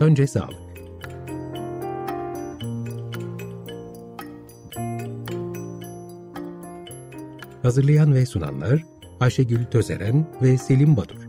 Önce sağlık. Hazırlayan ve sunanlar Ayşegül Tözeren ve Selim Badur.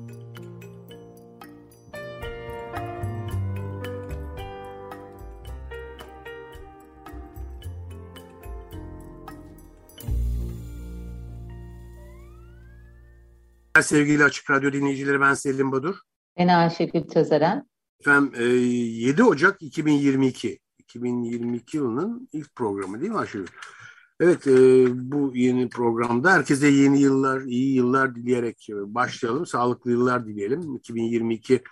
Sevgili Açık Radyo dinleyicileri ben Selim Badur. Ben Ayşegül Tözeren. Efendim 7 Ocak 2022. 2022 yılının ilk programı değil mi Ayşegül? Evet bu yeni programda herkese yeni yıllar, iyi yıllar dileyerek başlayalım. Sağlıklı yıllar dileyelim. 2022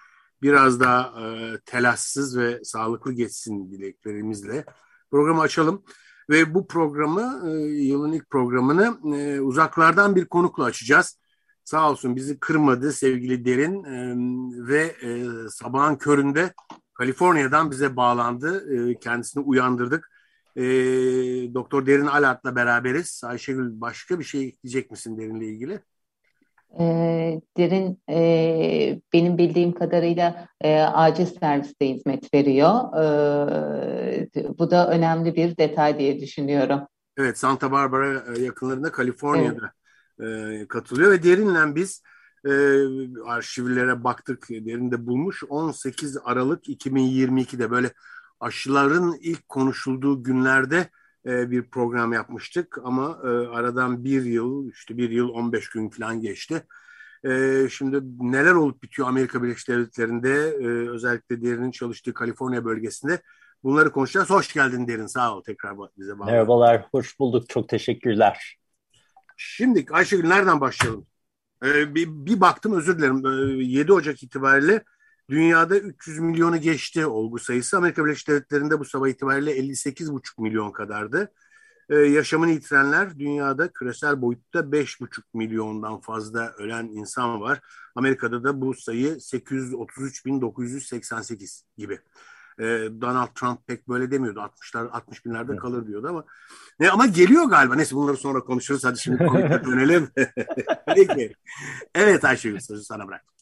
biraz daha telaşsız ve sağlıklı geçsin dileklerimizle. Programı açalım. Ve bu programı, yılın ilk programını uzaklardan bir konukla açacağız sağ olsun bizi kırmadı sevgili Derin e, ve e, sabahın köründe Kaliforniya'dan bize bağlandı. E, kendisini uyandırdık. E, Doktor Derin Alat'la beraberiz. Ayşegül başka bir şey ekleyecek misin Derin'le ilgili? E, Derin e, benim bildiğim kadarıyla e, acil serviste hizmet veriyor. E, bu da önemli bir detay diye düşünüyorum. Evet Santa Barbara yakınlarında Kaliforniya'da. Evet e, katılıyor ve derinle biz e, arşivlere baktık. Derin de bulmuş 18 Aralık 2022'de böyle aşıların ilk konuşulduğu günlerde e, bir program yapmıştık ama e, aradan bir yıl işte bir yıl 15 gün falan geçti. E, şimdi neler olup bitiyor Amerika Birleşik Devletleri'nde e, özellikle Derin'in çalıştığı Kaliforniya bölgesinde bunları konuşacağız. Hoş geldin Derin sağ ol tekrar bize bağlı. Merhabalar hoş bulduk çok teşekkürler. Şimdi Ayşegül nereden başlayalım? Ee, bir, bir baktım özür dilerim. Ee, 7 Ocak itibariyle dünyada 300 milyonu geçti olgu sayısı. Amerika Birleşik Devletleri'nde bu sabah itibariyle 58,5 milyon kadardı. Ee, yaşamını yitirenler dünyada küresel boyutta 5,5 milyondan fazla ölen insan var. Amerika'da da bu sayı 833.988 gibi. E, Donald Trump pek böyle demiyordu. 60'lar 60 binlerde evet. kalır diyordu ama ne ama geliyor galiba. Neyse bunları sonra konuşuruz. Hadi şimdi konuya dönelim. Peki. Evet Ayşegül sözü sana bırak.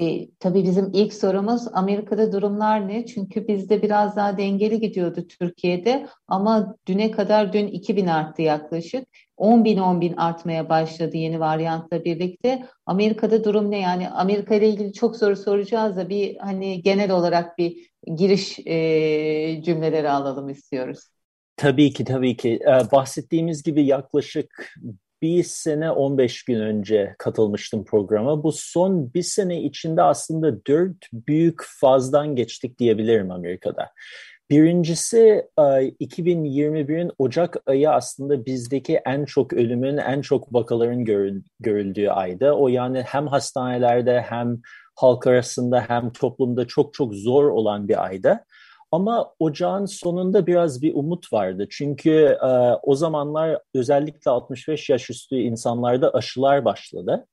E, tabii bizim ilk sorumuz Amerika'da durumlar ne? Çünkü bizde biraz daha dengeli gidiyordu Türkiye'de ama düne kadar dün 2000 arttı yaklaşık. 10 bin 10 bin artmaya başladı yeni varyantla birlikte. Amerika'da durum ne? Yani Amerika ile ilgili çok soru soracağız da bir hani genel olarak bir giriş e, cümleleri alalım istiyoruz. Tabii ki tabii ki. Ee, bahsettiğimiz gibi yaklaşık bir sene 15 gün önce katılmıştım programa. Bu son bir sene içinde aslında dört büyük fazdan geçtik diyebilirim Amerika'da. Birincisi 2021'in e, Ocak ayı aslında bizdeki en çok ölümün, en çok vakaların görüldüğü aydı. O yani hem hastanelerde hem halk arasında hem toplumda çok çok zor olan bir ayda. Ama ocağın sonunda biraz bir umut vardı. Çünkü e, o zamanlar özellikle 65 yaş üstü insanlarda aşılar başladı.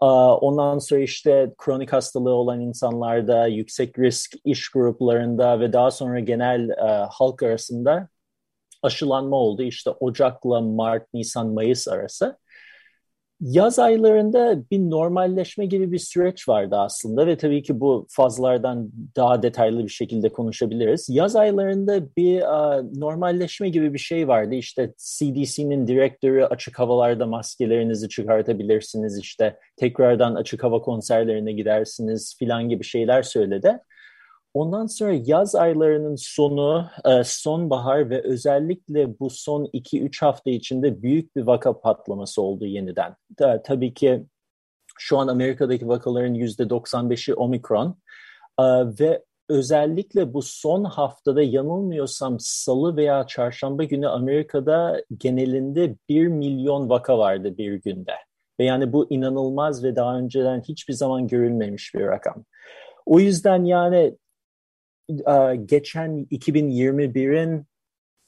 Ondan sonra işte kronik hastalığı olan insanlarda, yüksek risk iş gruplarında ve daha sonra genel e, halk arasında aşılanma oldu. İşte Ocak'la Mart, Nisan, Mayıs arası yaz aylarında bir normalleşme gibi bir süreç vardı aslında ve tabii ki bu fazlardan daha detaylı bir şekilde konuşabiliriz. Yaz aylarında bir uh, normalleşme gibi bir şey vardı. İşte CDC'nin direktörü açık havalarda maskelerinizi çıkartabilirsiniz. İşte tekrardan açık hava konserlerine gidersiniz filan gibi şeyler söyledi. Ondan sonra yaz aylarının sonu, e, sonbahar ve özellikle bu son 2-3 hafta içinde büyük bir vaka patlaması oldu yeniden. Tabii ki şu an Amerika'daki vakaların %95'i omikron e, ve özellikle bu son haftada yanılmıyorsam salı veya çarşamba günü Amerika'da genelinde 1 milyon vaka vardı bir günde. Ve yani bu inanılmaz ve daha önceden hiçbir zaman görülmemiş bir rakam. O yüzden yani geçen 2021'in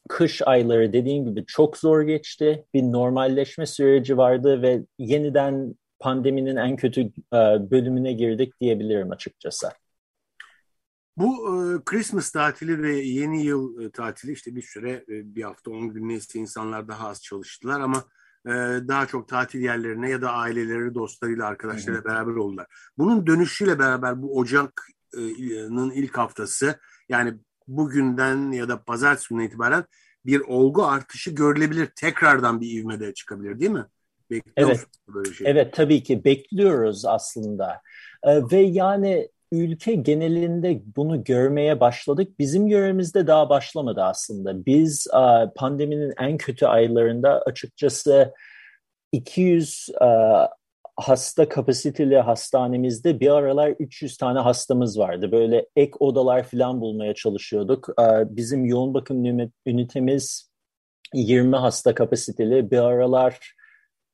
kış ayları dediğim gibi çok zor geçti. Bir normalleşme süreci vardı ve yeniden pandeminin en kötü e, bölümüne girdik diyebilirim açıkçası. Bu e, Christmas tatili ve yeni yıl tatili işte bir süre bir hafta on gün neyse insanlar daha az çalıştılar ama daha çok tatil yerlerine ya da aileleri, dostlarıyla, arkadaşlarıyla beraber oldular. Bunun dönüşüyle beraber bu Ocak ilk haftası yani bugünden ya da pazartesi gününe itibaren bir olgu artışı görülebilir. Tekrardan bir ivmede çıkabilir değil mi? Bekliyor evet. Böyle şey? Evet tabii ki bekliyoruz aslında. Ee, ve yani ülke genelinde bunu görmeye başladık. Bizim görevimizde daha başlamadı aslında. Biz uh, pandeminin en kötü aylarında açıkçası 200 uh, hasta kapasiteli hastanemizde bir aralar 300 tane hastamız vardı. Böyle ek odalar falan bulmaya çalışıyorduk. Bizim yoğun bakım ünitemiz 20 hasta kapasiteli. Bir aralar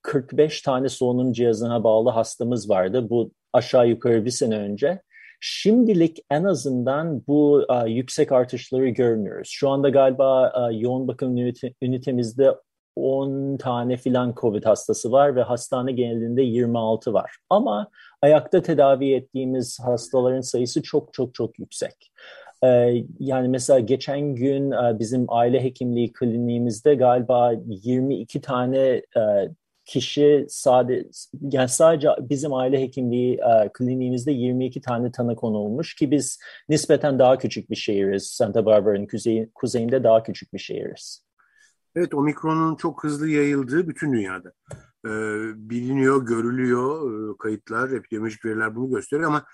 45 tane solunum cihazına bağlı hastamız vardı. Bu aşağı yukarı bir sene önce. Şimdilik en azından bu a, yüksek artışları görmüyoruz. Şu anda galiba a, yoğun bakım ünite, ünitemizde 10 tane filan COVID hastası var ve hastane genelinde 26 var. Ama ayakta tedavi ettiğimiz hastaların sayısı çok çok çok yüksek. Ee, yani mesela geçen gün e, bizim aile hekimliği kliniğimizde galiba 22 tane e, kişi sade yani sadece bizim aile hekimliği e, kliniğimizde 22 tane tanı konu olmuş ki biz nispeten daha küçük bir şehiriz. Santa Barbara'nın kuzey, kuzeyinde daha küçük bir şehiriz. Evet omikronun çok hızlı yayıldığı bütün dünyada. Ee, biliniyor, görülüyor e, kayıtlar, epidemiolojik veriler bunu gösteriyor ama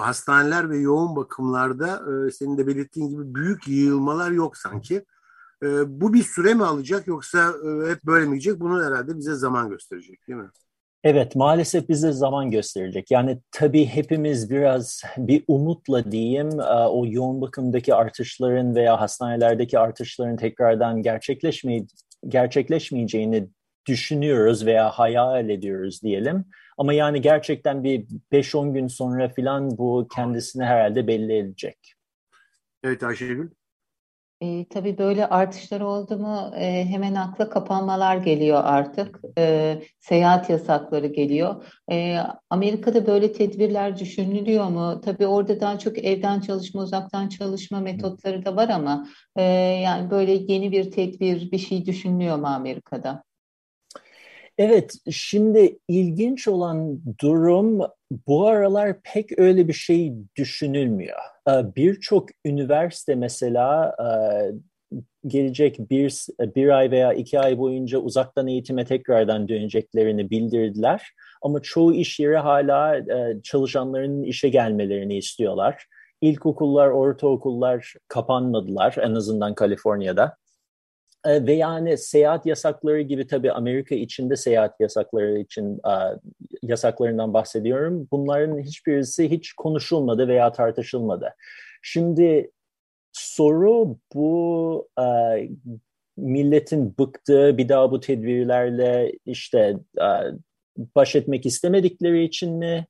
hastaneler ve yoğun bakımlarda e, senin de belirttiğin gibi büyük yığılmalar yok sanki. E, bu bir süre mi alacak yoksa e, hep böyle mi gidecek? Bunu herhalde bize zaman gösterecek değil mi? Evet maalesef bize zaman gösterecek. Yani tabii hepimiz biraz bir umutla diyeyim e, o yoğun bakımdaki artışların veya hastanelerdeki artışların tekrardan gerçekleşmeye, gerçekleşmeyeceğini düşünüyoruz veya hayal ediyoruz diyelim. Ama yani gerçekten bir 5-10 gün sonra filan bu kendisini herhalde belli edecek. Evet Ayşegül. E, tabii böyle artışlar oldu mu e, hemen akla kapanmalar geliyor artık. E, seyahat yasakları geliyor. E, Amerika'da böyle tedbirler düşünülüyor mu? Tabii orada daha çok evden çalışma, uzaktan çalışma metotları da var ama e, yani böyle yeni bir tedbir, bir şey düşünülüyor mu Amerika'da? Evet, şimdi ilginç olan durum bu aralar pek öyle bir şey düşünülmüyor. Ee, birçok üniversite mesela e, gelecek bir, bir ay veya iki ay boyunca uzaktan eğitime tekrardan döneceklerini bildirdiler. Ama çoğu iş yeri hala e, çalışanların işe gelmelerini istiyorlar. İlkokullar, ortaokullar kapanmadılar en azından Kaliforniya'da. E, ve yani seyahat yasakları gibi tabii Amerika içinde seyahat yasakları için e, yasaklarından bahsediyorum. Bunların hiçbirisi hiç konuşulmadı veya tartışılmadı. Şimdi soru bu e, milletin bıktığı bir daha bu tedbirlerle işte baş etmek istemedikleri için mi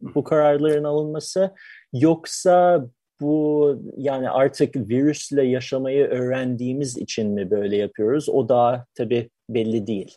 bu kararların alınması yoksa bu yani artık virüsle yaşamayı öğrendiğimiz için mi böyle yapıyoruz? O da tabii belli değil.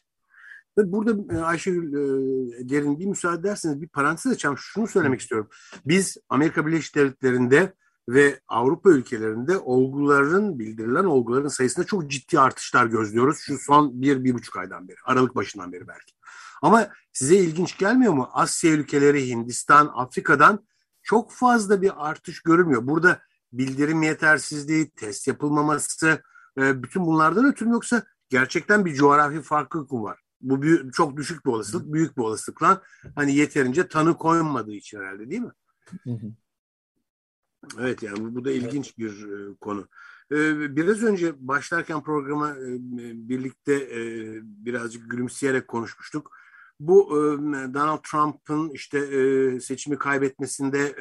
Burada e, Ayşegül e, Derin bir müsaade ederseniz bir parantez açacağım. Şunu söylemek istiyorum. Biz Amerika Birleşik Devletleri'nde ve Avrupa ülkelerinde olguların, bildirilen olguların sayısında çok ciddi artışlar gözlüyoruz. Şu son bir, bir buçuk aydan beri, Aralık başından beri belki. Ama size ilginç gelmiyor mu? Asya ülkeleri, Hindistan, Afrika'dan çok fazla bir artış görülmüyor. Burada bildirim yetersizliği, test yapılmaması, e, bütün bunlardan ötürü yoksa gerçekten bir coğrafi farklılık var? Bu büyük, çok düşük bir olasılık, büyük bir olasılıkla hani yeterince tanı koyulmadığı için herhalde değil mi? Evet yani bu da ilginç bir e, konu. E, biraz önce başlarken programa birlikte birazcık gülümseyerek konuşmuştuk bu Donald Trump'ın işte seçimi kaybetmesinde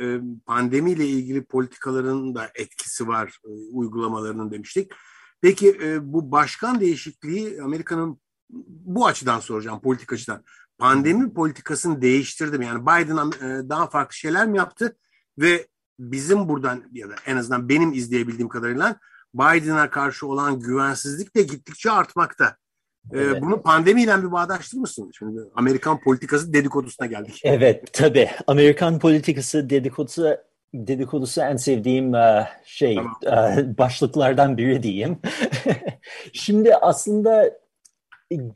pandemiyle ilgili politikaların da etkisi var uygulamalarının demiştik. Peki bu başkan değişikliği Amerika'nın bu açıdan soracağım politik açıdan. Pandemi politikasını değiştirdi mi? Yani Biden daha farklı şeyler mi yaptı ve bizim buradan ya da en azından benim izleyebildiğim kadarıyla Biden'a karşı olan güvensizlik de gittikçe artmakta. Ee, evet. Bunu pandemiyle bir bağdaştırır mısın? Şimdi Amerikan politikası dedikodusuna geldik. Evet tabii. Amerikan politikası dedikodusu dedikodusu en sevdiğim e, şey tamam. E, başlıklardan biri diyeyim. Şimdi aslında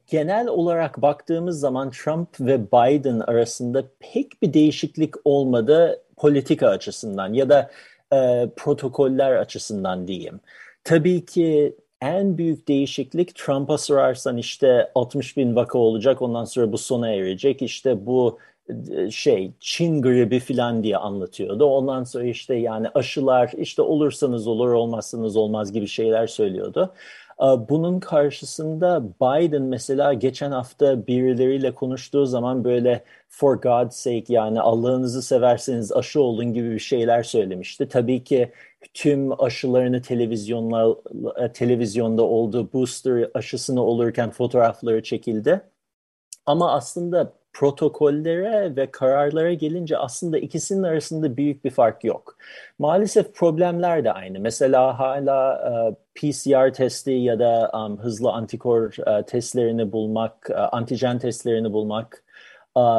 genel olarak baktığımız zaman Trump ve Biden arasında pek bir değişiklik olmadı. politika açısından ya da e, protokoller açısından diyeyim. Tabii ki en büyük değişiklik Trump'a sorarsan işte 60 bin vaka olacak ondan sonra bu sona erecek işte bu e, şey Çin gribi filan diye anlatıyordu. Ondan sonra işte yani aşılar işte olursanız olur olmazsanız olmaz gibi şeyler söylüyordu. Ee, bunun karşısında Biden mesela geçen hafta birileriyle konuştuğu zaman böyle for God's sake yani Allah'ınızı severseniz aşı olun gibi bir şeyler söylemişti. Tabii ki tüm aşılarını televizyonla e, televizyonda oldu booster aşısını olurken fotoğrafları çekildi. Ama aslında protokollere ve kararlara gelince aslında ikisinin arasında büyük bir fark yok. Maalesef problemler de aynı. Mesela hala uh, e, PCR testi ya da um, hızlı antikor uh, testlerini bulmak, uh, antijen testlerini bulmak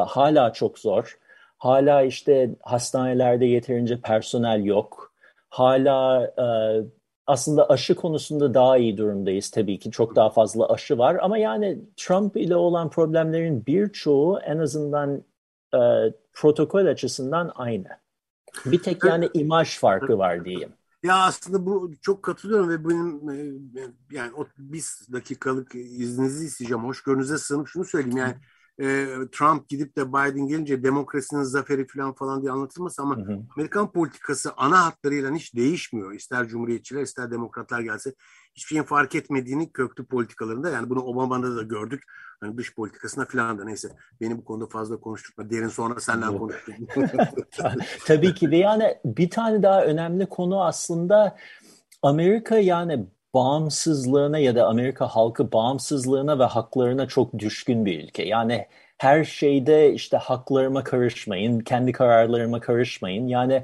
hala çok zor. Hala işte hastanelerde yeterince personel yok. Hala uh, aslında aşı konusunda daha iyi durumdayız tabii ki. Çok daha fazla aşı var ama yani Trump ile olan problemlerin birçoğu en azından e, protokol açısından aynı. Bir tek yani imaj farkı var diyeyim. Ya aslında bu çok katılıyorum ve benim e, yani o bir dakikalık izninizi isteyeceğim. Hoşgörünüze sığınıp şunu söyleyeyim yani e, Trump gidip de Biden gelince demokrasinin zaferi falan falan diye anlatılmaz ama hı hı. Amerikan politikası ana hatlarıyla hiç değişmiyor. İster cumhuriyetçiler ister demokratlar gelse hiçbir şeyin fark etmediğini köklü politikalarında yani bunu Obama'da da gördük. Hani dış politikasına falan da neyse beni bu konuda fazla konuşturma. Derin sonra senden konuştuk. Tabii ki de yani bir tane daha önemli konu aslında Amerika yani bağımsızlığına ya da Amerika halkı bağımsızlığına ve haklarına çok düşkün bir ülke. Yani her şeyde işte haklarıma karışmayın, kendi kararlarıma karışmayın. Yani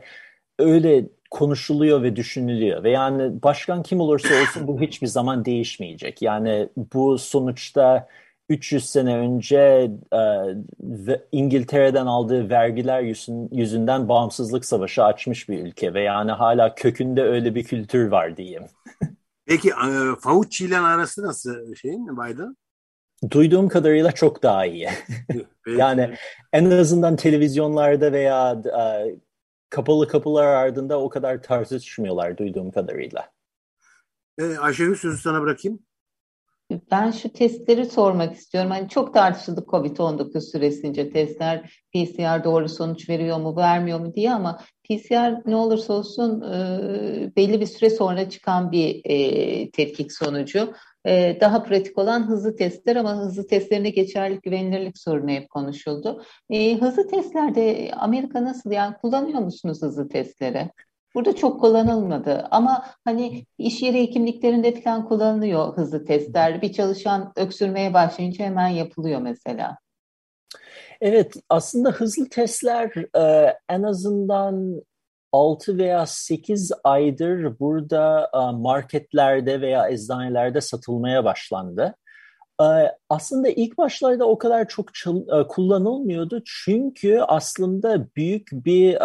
öyle konuşuluyor ve düşünülüyor ve yani başkan kim olursa olsun bu hiçbir zaman değişmeyecek. Yani bu sonuçta 300 sene önce e, İngiltere'den aldığı vergiler yüzün, yüzünden bağımsızlık savaşı açmış bir ülke ve yani hala kökünde öyle bir kültür var diyeyim. Peki e, Fauci ile arası nasıl şeyin Biden? Duyduğum kadarıyla çok daha iyi. yani en azından televizyonlarda veya e, kapalı kapılar ardında o kadar tartışmıyorlar duyduğum kadarıyla. E, Ayşegül sözü sana bırakayım. Ben şu testleri sormak istiyorum. Hani çok tartışıldı COVID-19 süresince testler PCR doğru sonuç veriyor mu, vermiyor mu diye ama PCR ne olursa olsun e, belli bir süre sonra çıkan bir e, tetkik sonucu. E, daha pratik olan hızlı testler ama hızlı testlerinde geçerlilik, güvenilirlik sorunu hep konuşuldu. E, hızlı testlerde Amerika nasıl yani kullanıyor musunuz hızlı testleri? Burada çok kullanılmadı ama hani iş yeri hekimliklerinde falan kullanılıyor hızlı testler. Bir çalışan öksürmeye başlayınca hemen yapılıyor mesela. Evet aslında hızlı testler e, en azından 6 veya 8 aydır burada e, marketlerde veya eczanelerde satılmaya başlandı. E, aslında ilk başlarda o kadar çok e, kullanılmıyordu çünkü aslında büyük bir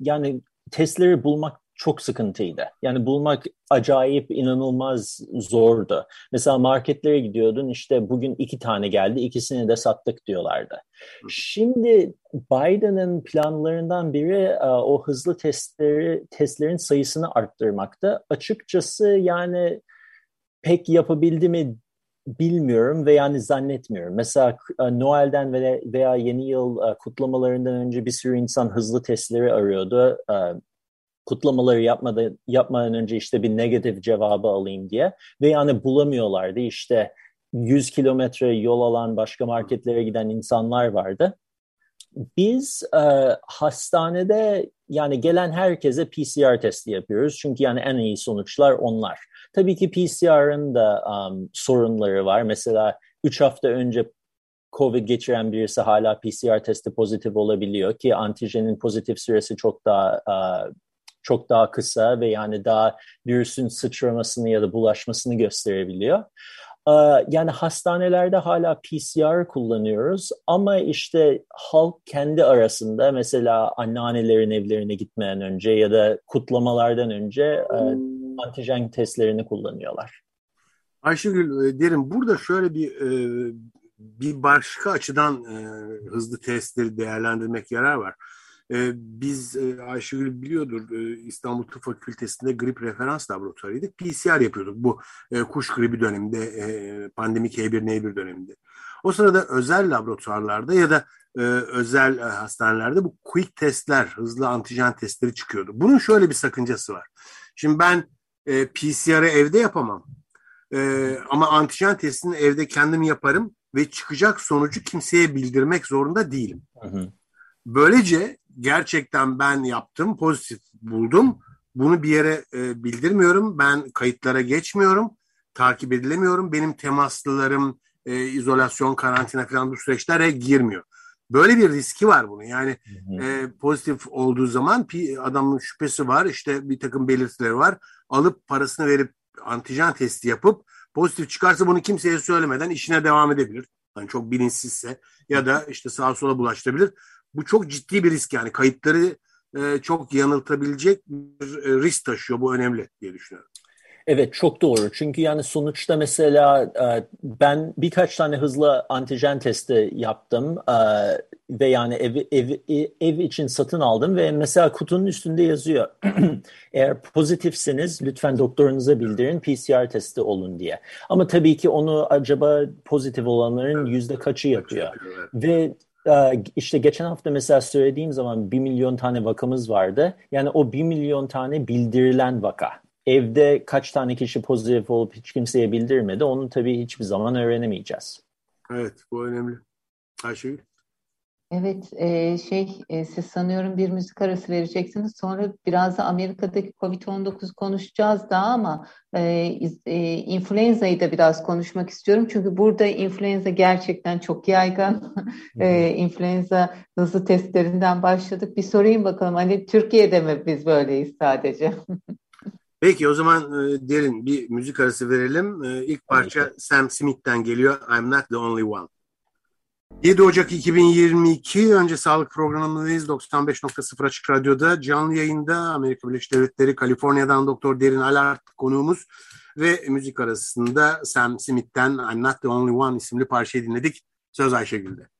yani testleri bulmak çok sıkıntıydı. Yani bulmak acayip inanılmaz zordu. Mesela marketlere gidiyordun işte bugün iki tane geldi ikisini de sattık diyorlardı. Şimdi Biden'ın planlarından biri e, o hızlı testleri testlerin sayısını arttırmakta. Açıkçası yani pek yapabildi mi bilmiyorum ve yani zannetmiyorum. Mesela e, Noel'den veya yeni yıl e, kutlamalarından önce bir sürü insan hızlı testleri arıyordu kutlamaları yapmadan, yapmadan önce işte bir negatif cevabı alayım diye ve yani bulamıyorlardı işte 100 kilometre yol alan başka marketlere giden insanlar vardı. Biz e, hastanede yani gelen herkese PCR testi yapıyoruz. Çünkü yani en iyi sonuçlar onlar. Tabii ki PCR'ın da um, sorunları var. Mesela 3 hafta önce COVID geçiren birisi hala PCR testi pozitif olabiliyor ki antijenin pozitif süresi çok daha uh, çok daha kısa ve yani daha virüsün sıçramasını ya da bulaşmasını gösterebiliyor. Yani hastanelerde hala PCR kullanıyoruz ama işte halk kendi arasında mesela anneannelerin evlerine gitmeden önce ya da kutlamalardan önce e, antijen testlerini kullanıyorlar. Ayşegül e, derim burada şöyle bir e, bir başka açıdan hızlı testleri değerlendirmek yarar var. e, biz e, Ayşegül biliyordur e, İstanbul Tıp Fakültesi'nde grip referans laboratuvarıydık. PCR yapıyorduk bu e, kuş gribi döneminde, e, pandemik H1N1 döneminde. O sırada özel laboratuvarlarda ya da e, özel e, hastanelerde bu quick testler, hızlı antijen testleri çıkıyordu. Bunun şöyle bir sakıncası var. Şimdi ben e, PCR'ı evde yapamam. E, ama antijen testini evde kendim yaparım ve çıkacak sonucu kimseye bildirmek zorunda değilim. Hı hı. Böylece gerçekten ben yaptım, pozitif buldum. Bunu bir yere e, bildirmiyorum. Ben kayıtlara geçmiyorum. Takip edilemiyorum. Benim temaslılarım e, izolasyon, karantina falan bu süreçlere girmiyor. Böyle bir riski var bunun. Yani E, pozitif olduğu zaman adamın şüphesi var. işte bir takım belirtileri var. Alıp parasını verip antijen testi yapıp pozitif çıkarsa bunu kimseye söylemeden işine devam edebilir. Yani çok bilinçsizse ya da işte sağa sola bulaştırabilir. Bu çok ciddi bir risk yani kayıtları e, çok yanıltabilecek bir e, risk taşıyor. Bu önemli diye düşünüyorum. Evet çok doğru. Çünkü yani sonuçta mesela e, ben birkaç tane hızlı antijen testi yaptım e, ve yani ev, ev, ev için satın aldım ve mesela kutunun üstünde yazıyor. Eğer pozitifseniz lütfen doktorunuza bildirin PCR testi olun diye. Ama tabii ki onu acaba pozitif olanların yüzde kaçı yapıyor? Ve e, işte geçen hafta mesela söylediğim zaman bir milyon tane vakamız vardı. Yani o bir milyon tane bildirilen vaka evde kaç tane kişi pozitif olup hiç kimseye bildirmedi onu tabii hiçbir zaman öğrenemeyeceğiz. Evet bu önemli. Ayşegül? Evet, e, şey e, siz sanıyorum bir müzik arası vereceksiniz. Sonra biraz da Amerika'daki Covid-19 konuşacağız daha ama e, e, influenza'yı da biraz konuşmak istiyorum. Çünkü burada influenza gerçekten çok yaygın. e, influenza hızlı testlerinden başladık. Bir sorayım bakalım hani Türkiye'de mi biz böyleyiz sadece? Peki o zaman e, derin bir müzik arası verelim. E, ilk parça Sam Smith'ten geliyor. I'm Not The Only One. 7 Ocak 2022 önce sağlık programındayız 95.0 Açık Radyo'da canlı yayında Amerika Birleşik Devletleri Kaliforniya'dan Doktor Derin Alart konuğumuz ve müzik arasında Sam Smith'ten I'm Not The Only One isimli parçayı dinledik. Söz Ayşegül'de.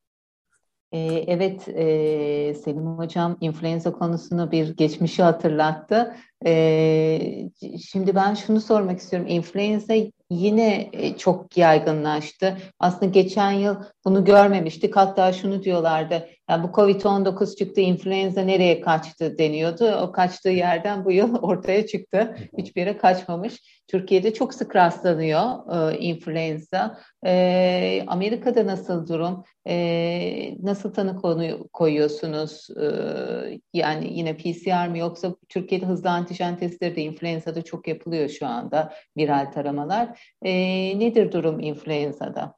Ee, evet, e, Selim Hocam influenza konusunu bir geçmişi hatırlattı. Ee, şimdi ben şunu sormak istiyorum. Influenza yine e, çok yaygınlaştı. Aslında geçen yıl bunu görmemiştik. Hatta şunu diyorlardı. Yani bu Covid-19 çıktı, influenza nereye kaçtı deniyordu. O kaçtığı yerden bu yıl ortaya çıktı. Hiçbir yere kaçmamış. Türkiye'de çok sık rastlanıyor e, influenza. E, Amerika'da nasıl durum? E, nasıl tanı konu koyuyorsunuz? E, yani yine PCR mi yoksa Türkiye'de hızlı antijen testleri de influenza'da çok yapılıyor şu anda viral taramalar. E, nedir durum influenza'da?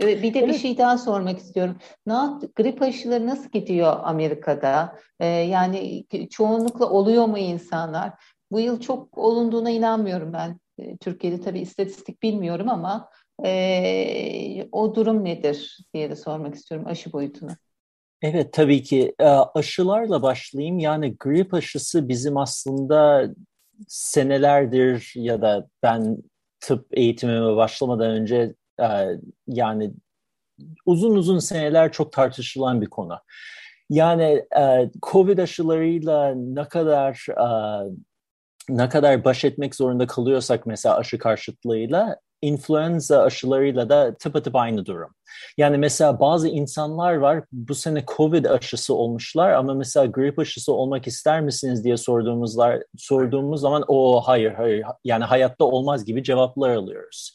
Bir de evet. bir şey daha sormak istiyorum. Ne grip aşıları nasıl gidiyor Amerika'da? Ee, yani çoğunlukla oluyor mu insanlar? Bu yıl çok olunduğuna inanmıyorum ben. Ee, Türkiye'de tabii istatistik bilmiyorum ama e, o durum nedir diye de sormak istiyorum aşı boyutunu. Evet tabii ki ee, aşılarla başlayayım. Yani grip aşısı bizim aslında senelerdir ya da ben tıp eğitimime başlamadan önce e, yani uzun uzun seneler çok tartışılan bir konu. Yani e, COVID aşılarıyla ne kadar e, ne kadar baş etmek zorunda kalıyorsak mesela aşı karşıtlığıyla influenza aşılarıyla da tıpatıp aynı durum. Yani mesela bazı insanlar var bu sene COVID aşısı olmuşlar ama mesela grip aşısı olmak ister misiniz diye sorduğumuzlar sorduğumuz zaman o hayır hayır yani hayatta olmaz gibi cevaplar alıyoruz.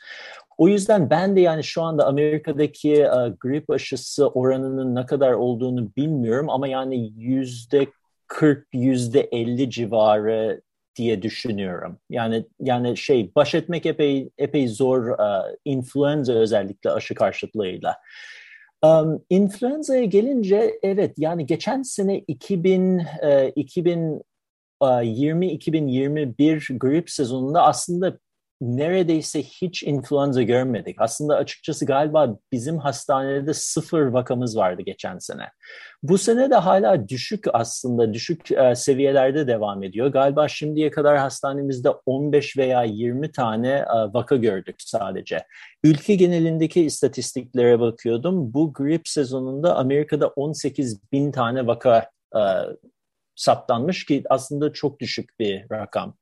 O yüzden ben de yani şu anda Amerika'daki uh, grip aşısı oranının ne kadar olduğunu bilmiyorum ama yani yüzde 40 yüzde 50 civarı diye düşünüyorum. Yani yani şey baş etmek epey epey zor uh, influenza özellikle aşı karşıtlığıyla. Um, influenza'ya gelince evet yani geçen sene 2000 uh, 2020 2021 grip sezonunda aslında neredeyse hiç influenza görmedik. Aslında açıkçası galiba bizim hastanede sıfır vakamız vardı geçen sene. Bu sene de hala düşük aslında, düşük e, seviyelerde devam ediyor. Galiba şimdiye kadar hastanemizde 15 veya 20 tane e, vaka gördük sadece. Ülke genelindeki istatistiklere bakıyordum. Bu grip sezonunda Amerika'da 18 bin tane vaka e, saptanmış ki aslında çok düşük bir rakam.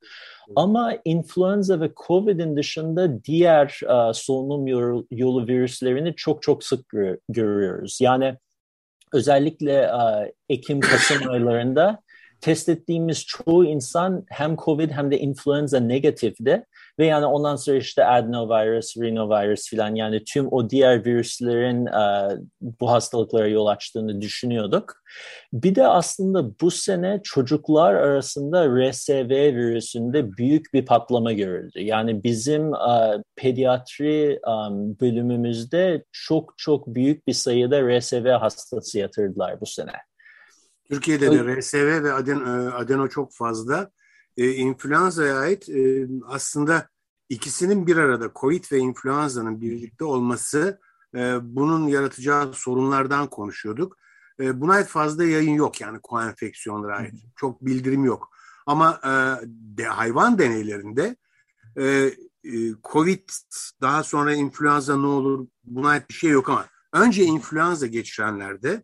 Ama influenza ve COVID'in dışında diğer uh, solunum yolu, yolu virüslerini çok çok sık görüyoruz. Yani özellikle uh, Ekim-Kasım aylarında test ettiğimiz çoğu insan hem COVID hem de influenza negatifti. Ve yani ondan sonra işte adenovirus, rhinovirus filan yani tüm o diğer virüslerin e, bu hastalıklara yol açtığını düşünüyorduk. Bir de aslında bu sene çocuklar arasında RSV virüsünde büyük bir patlama görüldü. Yani bizim e, pediatri um, bölümümüzde çok çok büyük bir sayıda RSV hastası yatırdılar bu sene. Türkiye'de de RSV ve aden, e, adeno çok fazla. E, influenza'ya ait e, aslında ikisinin bir arada COVID ve influenza'nın birlikte olması e, bunun yaratacağı sorunlardan konuşuyorduk. E, buna ait fazla yayın yok yani koenfeksiyonlara ait. Çok bildirim yok. Ama e, de, hayvan deneylerinde e, e, COVID daha sonra influenza ne olur buna ait bir şey yok ama önce influenza geçirenlerde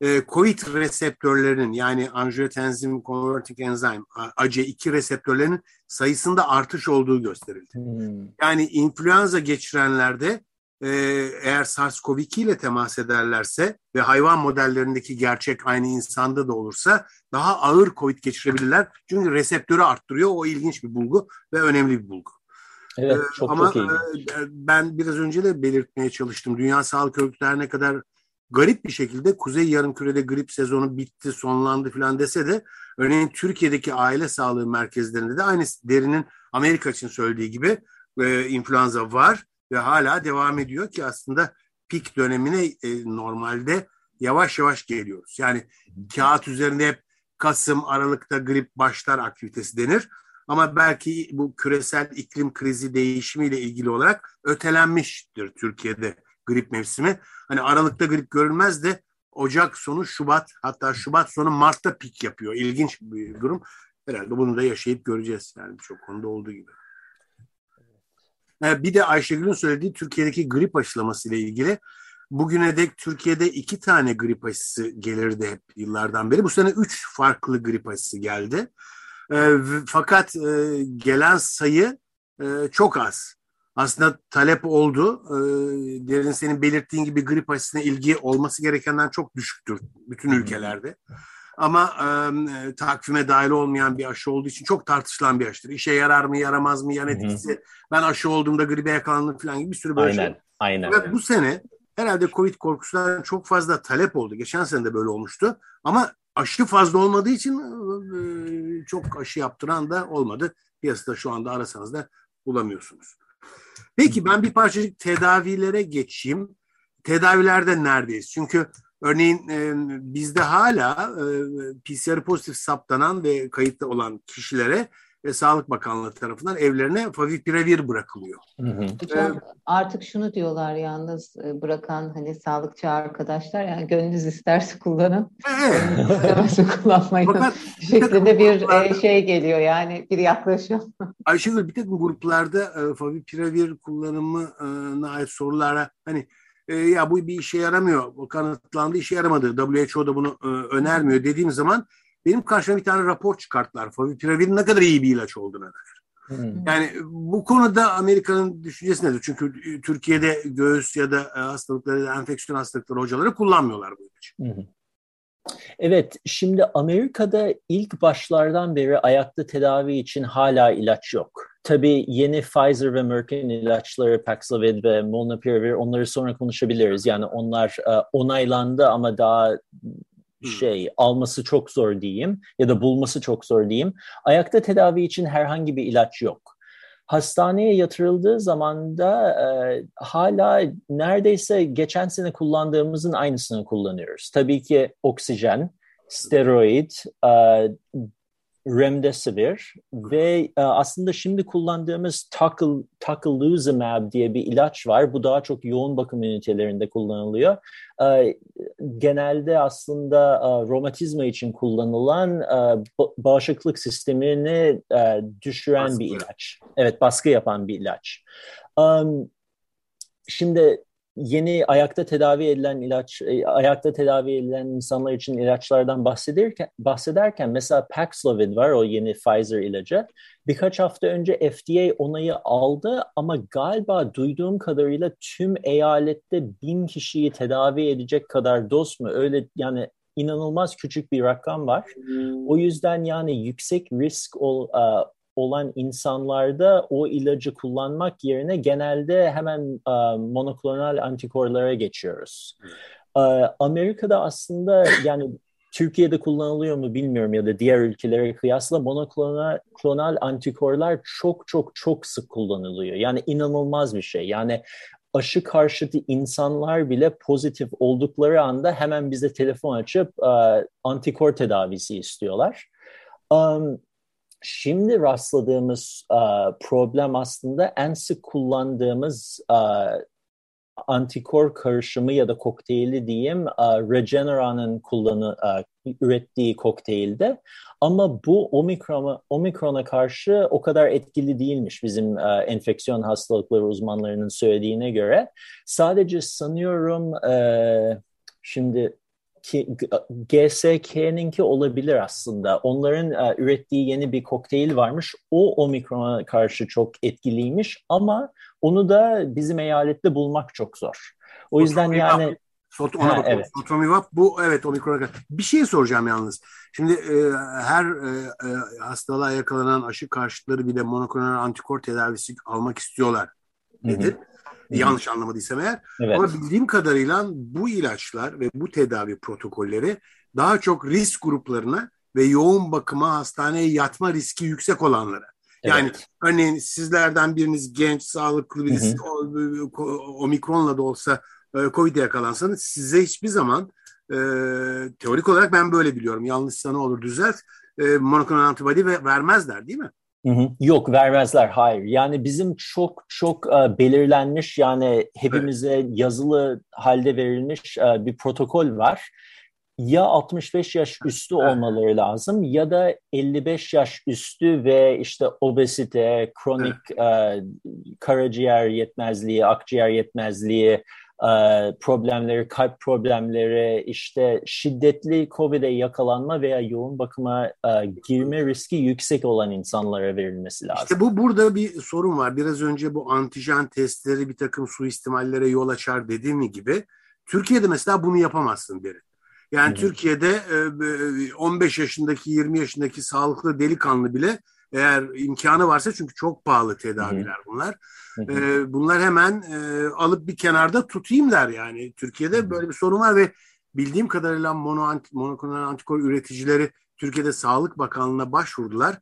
e, COVID reseptörlerinin yani angiotensin converting enzyme AC2 reseptörlerinin sayısında artış olduğu gösterildi. Hmm. Yani influenza geçirenlerde e, eğer SARS-CoV-2 ile temas ederlerse ve hayvan modellerindeki gerçek aynı insanda da olursa daha ağır COVID geçirebilirler. Çünkü reseptörü arttırıyor. O ilginç bir bulgu ve önemli bir bulgu. Evet, çok, Ama çok iyi. ben biraz önce de belirtmeye çalıştım. Dünya Sağlık Örgütü ne kadar garip bir şekilde Kuzey Yarımküre'de grip sezonu bitti, sonlandı filan dese de örneğin Türkiye'deki aile sağlığı merkezlerinde de aynı derinin Amerika için söylediği gibi e, influenza var ve hala devam ediyor ki aslında pik dönemine e, normalde yavaş yavaş geliyoruz. Yani kağıt üzerinde hep Kasım, Aralık'ta grip başlar aktivitesi denir. Ama belki bu küresel iklim krizi değişimiyle ilgili olarak ötelenmiştir Türkiye'de grip mevsimi. Hani Aralık'ta grip görülmez de Ocak sonu Şubat hatta Şubat sonu Mart'ta pik yapıyor. İlginç bir durum. Herhalde bunu da yaşayıp göreceğiz yani birçok konuda olduğu gibi. Ee, bir de Ayşegül'ün söylediği Türkiye'deki grip aşılaması ile ilgili. Bugüne dek Türkiye'de iki tane grip aşısı gelirdi hep yıllardan beri. Bu sene üç farklı grip aşısı geldi. E, fakat e, gelen sayı e, çok az aslında talep oldu. E, derin senin belirttiğin gibi grip aşısına ilgi olması gerekenden çok düşüktür bütün ülkelerde. Ama e, takvime dahil olmayan bir aşı olduğu için çok tartışılan bir aşıdır. İşe yarar mı yaramaz mı yan etkisi ben aşı olduğumda gribe yakalandım falan gibi bir sürü böyle aynen, şey. Aynen. Ve bu sene herhalde Covid korkusundan çok fazla talep oldu. Geçen sene de böyle olmuştu. Ama aşı fazla olmadığı için e, çok aşı yaptıran da olmadı. Piyasada şu anda arasanız da bulamıyorsunuz. Peki ben bir parçacık tedavilere geçeyim. Tedavilerde neredeyiz? Çünkü örneğin e, bizde hala e, PCR pozitif saptanan ve kayıtlı olan kişilere ve Sağlık Bakanlığı tarafından evlerine favipiravir bırakılıyor. Hı hı. Hocam, ee, artık şunu diyorlar yalnız e, bırakan hani sağlıkçı arkadaşlar yani gönlünüz isterse kullanın. Evet. kullanmayın. Fakat, şeklinde bir gruplarda, şey geliyor yani bir yaklaşım. Ayşegül bir takım gruplarda e, favipiravir kullanımına ait sorulara hani e, ya bu bir işe yaramıyor, kanıtlandı işe yaramadı, WHO da bunu e, önermiyor dediğim zaman benim karşıma bir tane rapor çıkarttılar. Favipiravir ne kadar iyi bir ilaç olduğuna dair. Hmm. Yani bu konuda Amerika'nın düşüncesi nedir? Çünkü Türkiye'de göğüs ya da e, hastalıkları, enfeksiyon hastalıkları hocaları kullanmıyorlar bu ilacı. Hmm. Evet, şimdi Amerika'da ilk başlardan beri ayakta tedavi için hala ilaç yok. Tabii yeni Pfizer ve Merck'in ilaçları Paxlovid ve Molnupiravir onları sonra konuşabiliriz. Yani onlar e, onaylandı ama daha şey alması çok zor diyeyim ya da bulması çok zor diyeyim. Ayakta tedavi için herhangi bir ilaç yok. Hastaneye yatırıldığı zaman da e, hala neredeyse geçen sene kullandığımızın aynısını kullanıyoruz. Tabii ki oksijen, steroid, e, remdesivir ve e, aslında şimdi kullandığımız tocilizumab diye bir ilaç var. Bu daha çok yoğun bakım ünitelerinde kullanılıyor. E, genelde aslında e, romatizma için kullanılan bağışıklık sistemini düşüren baskı. bir ilaç. Evet baskı yapan bir ilaç. Şimdi yeni ayakta tedavi edilen ilaç, e, ayakta tedavi edilen insanlar için ilaçlardan bahsederken, bahsederken mesela Paxlovid var o yeni Pfizer ilacı. Birkaç hafta önce FDA onayı aldı ama galiba duyduğum kadarıyla tüm eyalette bin kişiyi tedavi edecek kadar doz mu? Öyle yani inanılmaz küçük bir rakam var. O yüzden yani yüksek risk ol, uh, olan insanlarda o ilacı kullanmak yerine genelde hemen uh, monoklonal antikorlara geçiyoruz. Uh, Amerika'da aslında yani Türkiye'de kullanılıyor mu bilmiyorum ya da diğer ülkelere kıyasla monoklonal klonal antikorlar çok çok çok sık kullanılıyor. Yani inanılmaz bir şey. Yani aşı karşıtı insanlar bile pozitif oldukları anda hemen bize telefon açıp uh, antikor tedavisi istiyorlar. Um, şimdi rastladığımız uh, problem aslında en sık kullandığımız uh, antikor karışımı ya da kokteyli diyeyim uh, Regeneron'un kullanı uh, ürettiği kokteylde ama bu omikrona, omikrona karşı o kadar etkili değilmiş bizim uh, enfeksiyon hastalıkları uzmanlarının söylediğine göre. Sadece sanıyorum uh, şimdi ki GSK'ninki olabilir aslında. Onların uh, ürettiği yeni bir kokteyl varmış. O omikrona karşı çok etkiliymiş ama onu da bizim eyalette bulmak çok zor. O yüzden yani Sot, ona ha, evet. Sotomivap bu evet omikron. Bir şey soracağım yalnız. Şimdi e, her e, e, hastalığa yakalanan aşı karşıtları bile monoklonal antikor tedavisi almak istiyorlar nedir? Hı hı. Yanlış anlamadıysam eğer. Evet. Ama bildiğim kadarıyla bu ilaçlar ve bu tedavi protokolleri daha çok risk gruplarına ve yoğun bakıma hastaneye yatma riski yüksek olanlara. Yani evet. örneğin sizlerden biriniz genç, sağlıklı birisi hı hı. omikronla da olsa e, Covid'e yakalansanız size hiçbir zaman e, teorik olarak ben böyle biliyorum. Yanlışsa ne olur düzelt. E, monoklonal antibody vermezler değil mi? Hı hı. Yok vermezler hayır. Yani bizim çok çok uh, belirlenmiş yani hepimize evet. yazılı halde verilmiş uh, bir protokol var. Ya 65 yaş üstü evet. olmaları lazım ya da 55 yaş üstü ve işte obezite, kronik evet. uh, karaciğer yetmezliği, akciğer yetmezliği, e, problemleri, kalp problemleri, işte şiddetli COVID'e yakalanma veya yoğun bakıma e, girme riski yüksek olan insanlara verilmesi lazım. İşte bu burada bir sorun var. Biraz önce bu antijen testleri bir takım suistimallere yol açar dediğim gibi. Türkiye'de mesela bunu yapamazsın biri. Yani Hı-hı. Türkiye'de 15 e, yaşındaki 20 yaşındaki sağlıklı delikanlı bile eğer imkanı varsa çünkü çok pahalı tedaviler bunlar. E, bunlar hemen e, alıp bir kenarda tutayım der yani. Türkiye'de böyle bir sorun var ve bildiğim kadarıyla mono, monoklonal antikor üreticileri Türkiye'de Sağlık Bakanlığı'na başvurdular.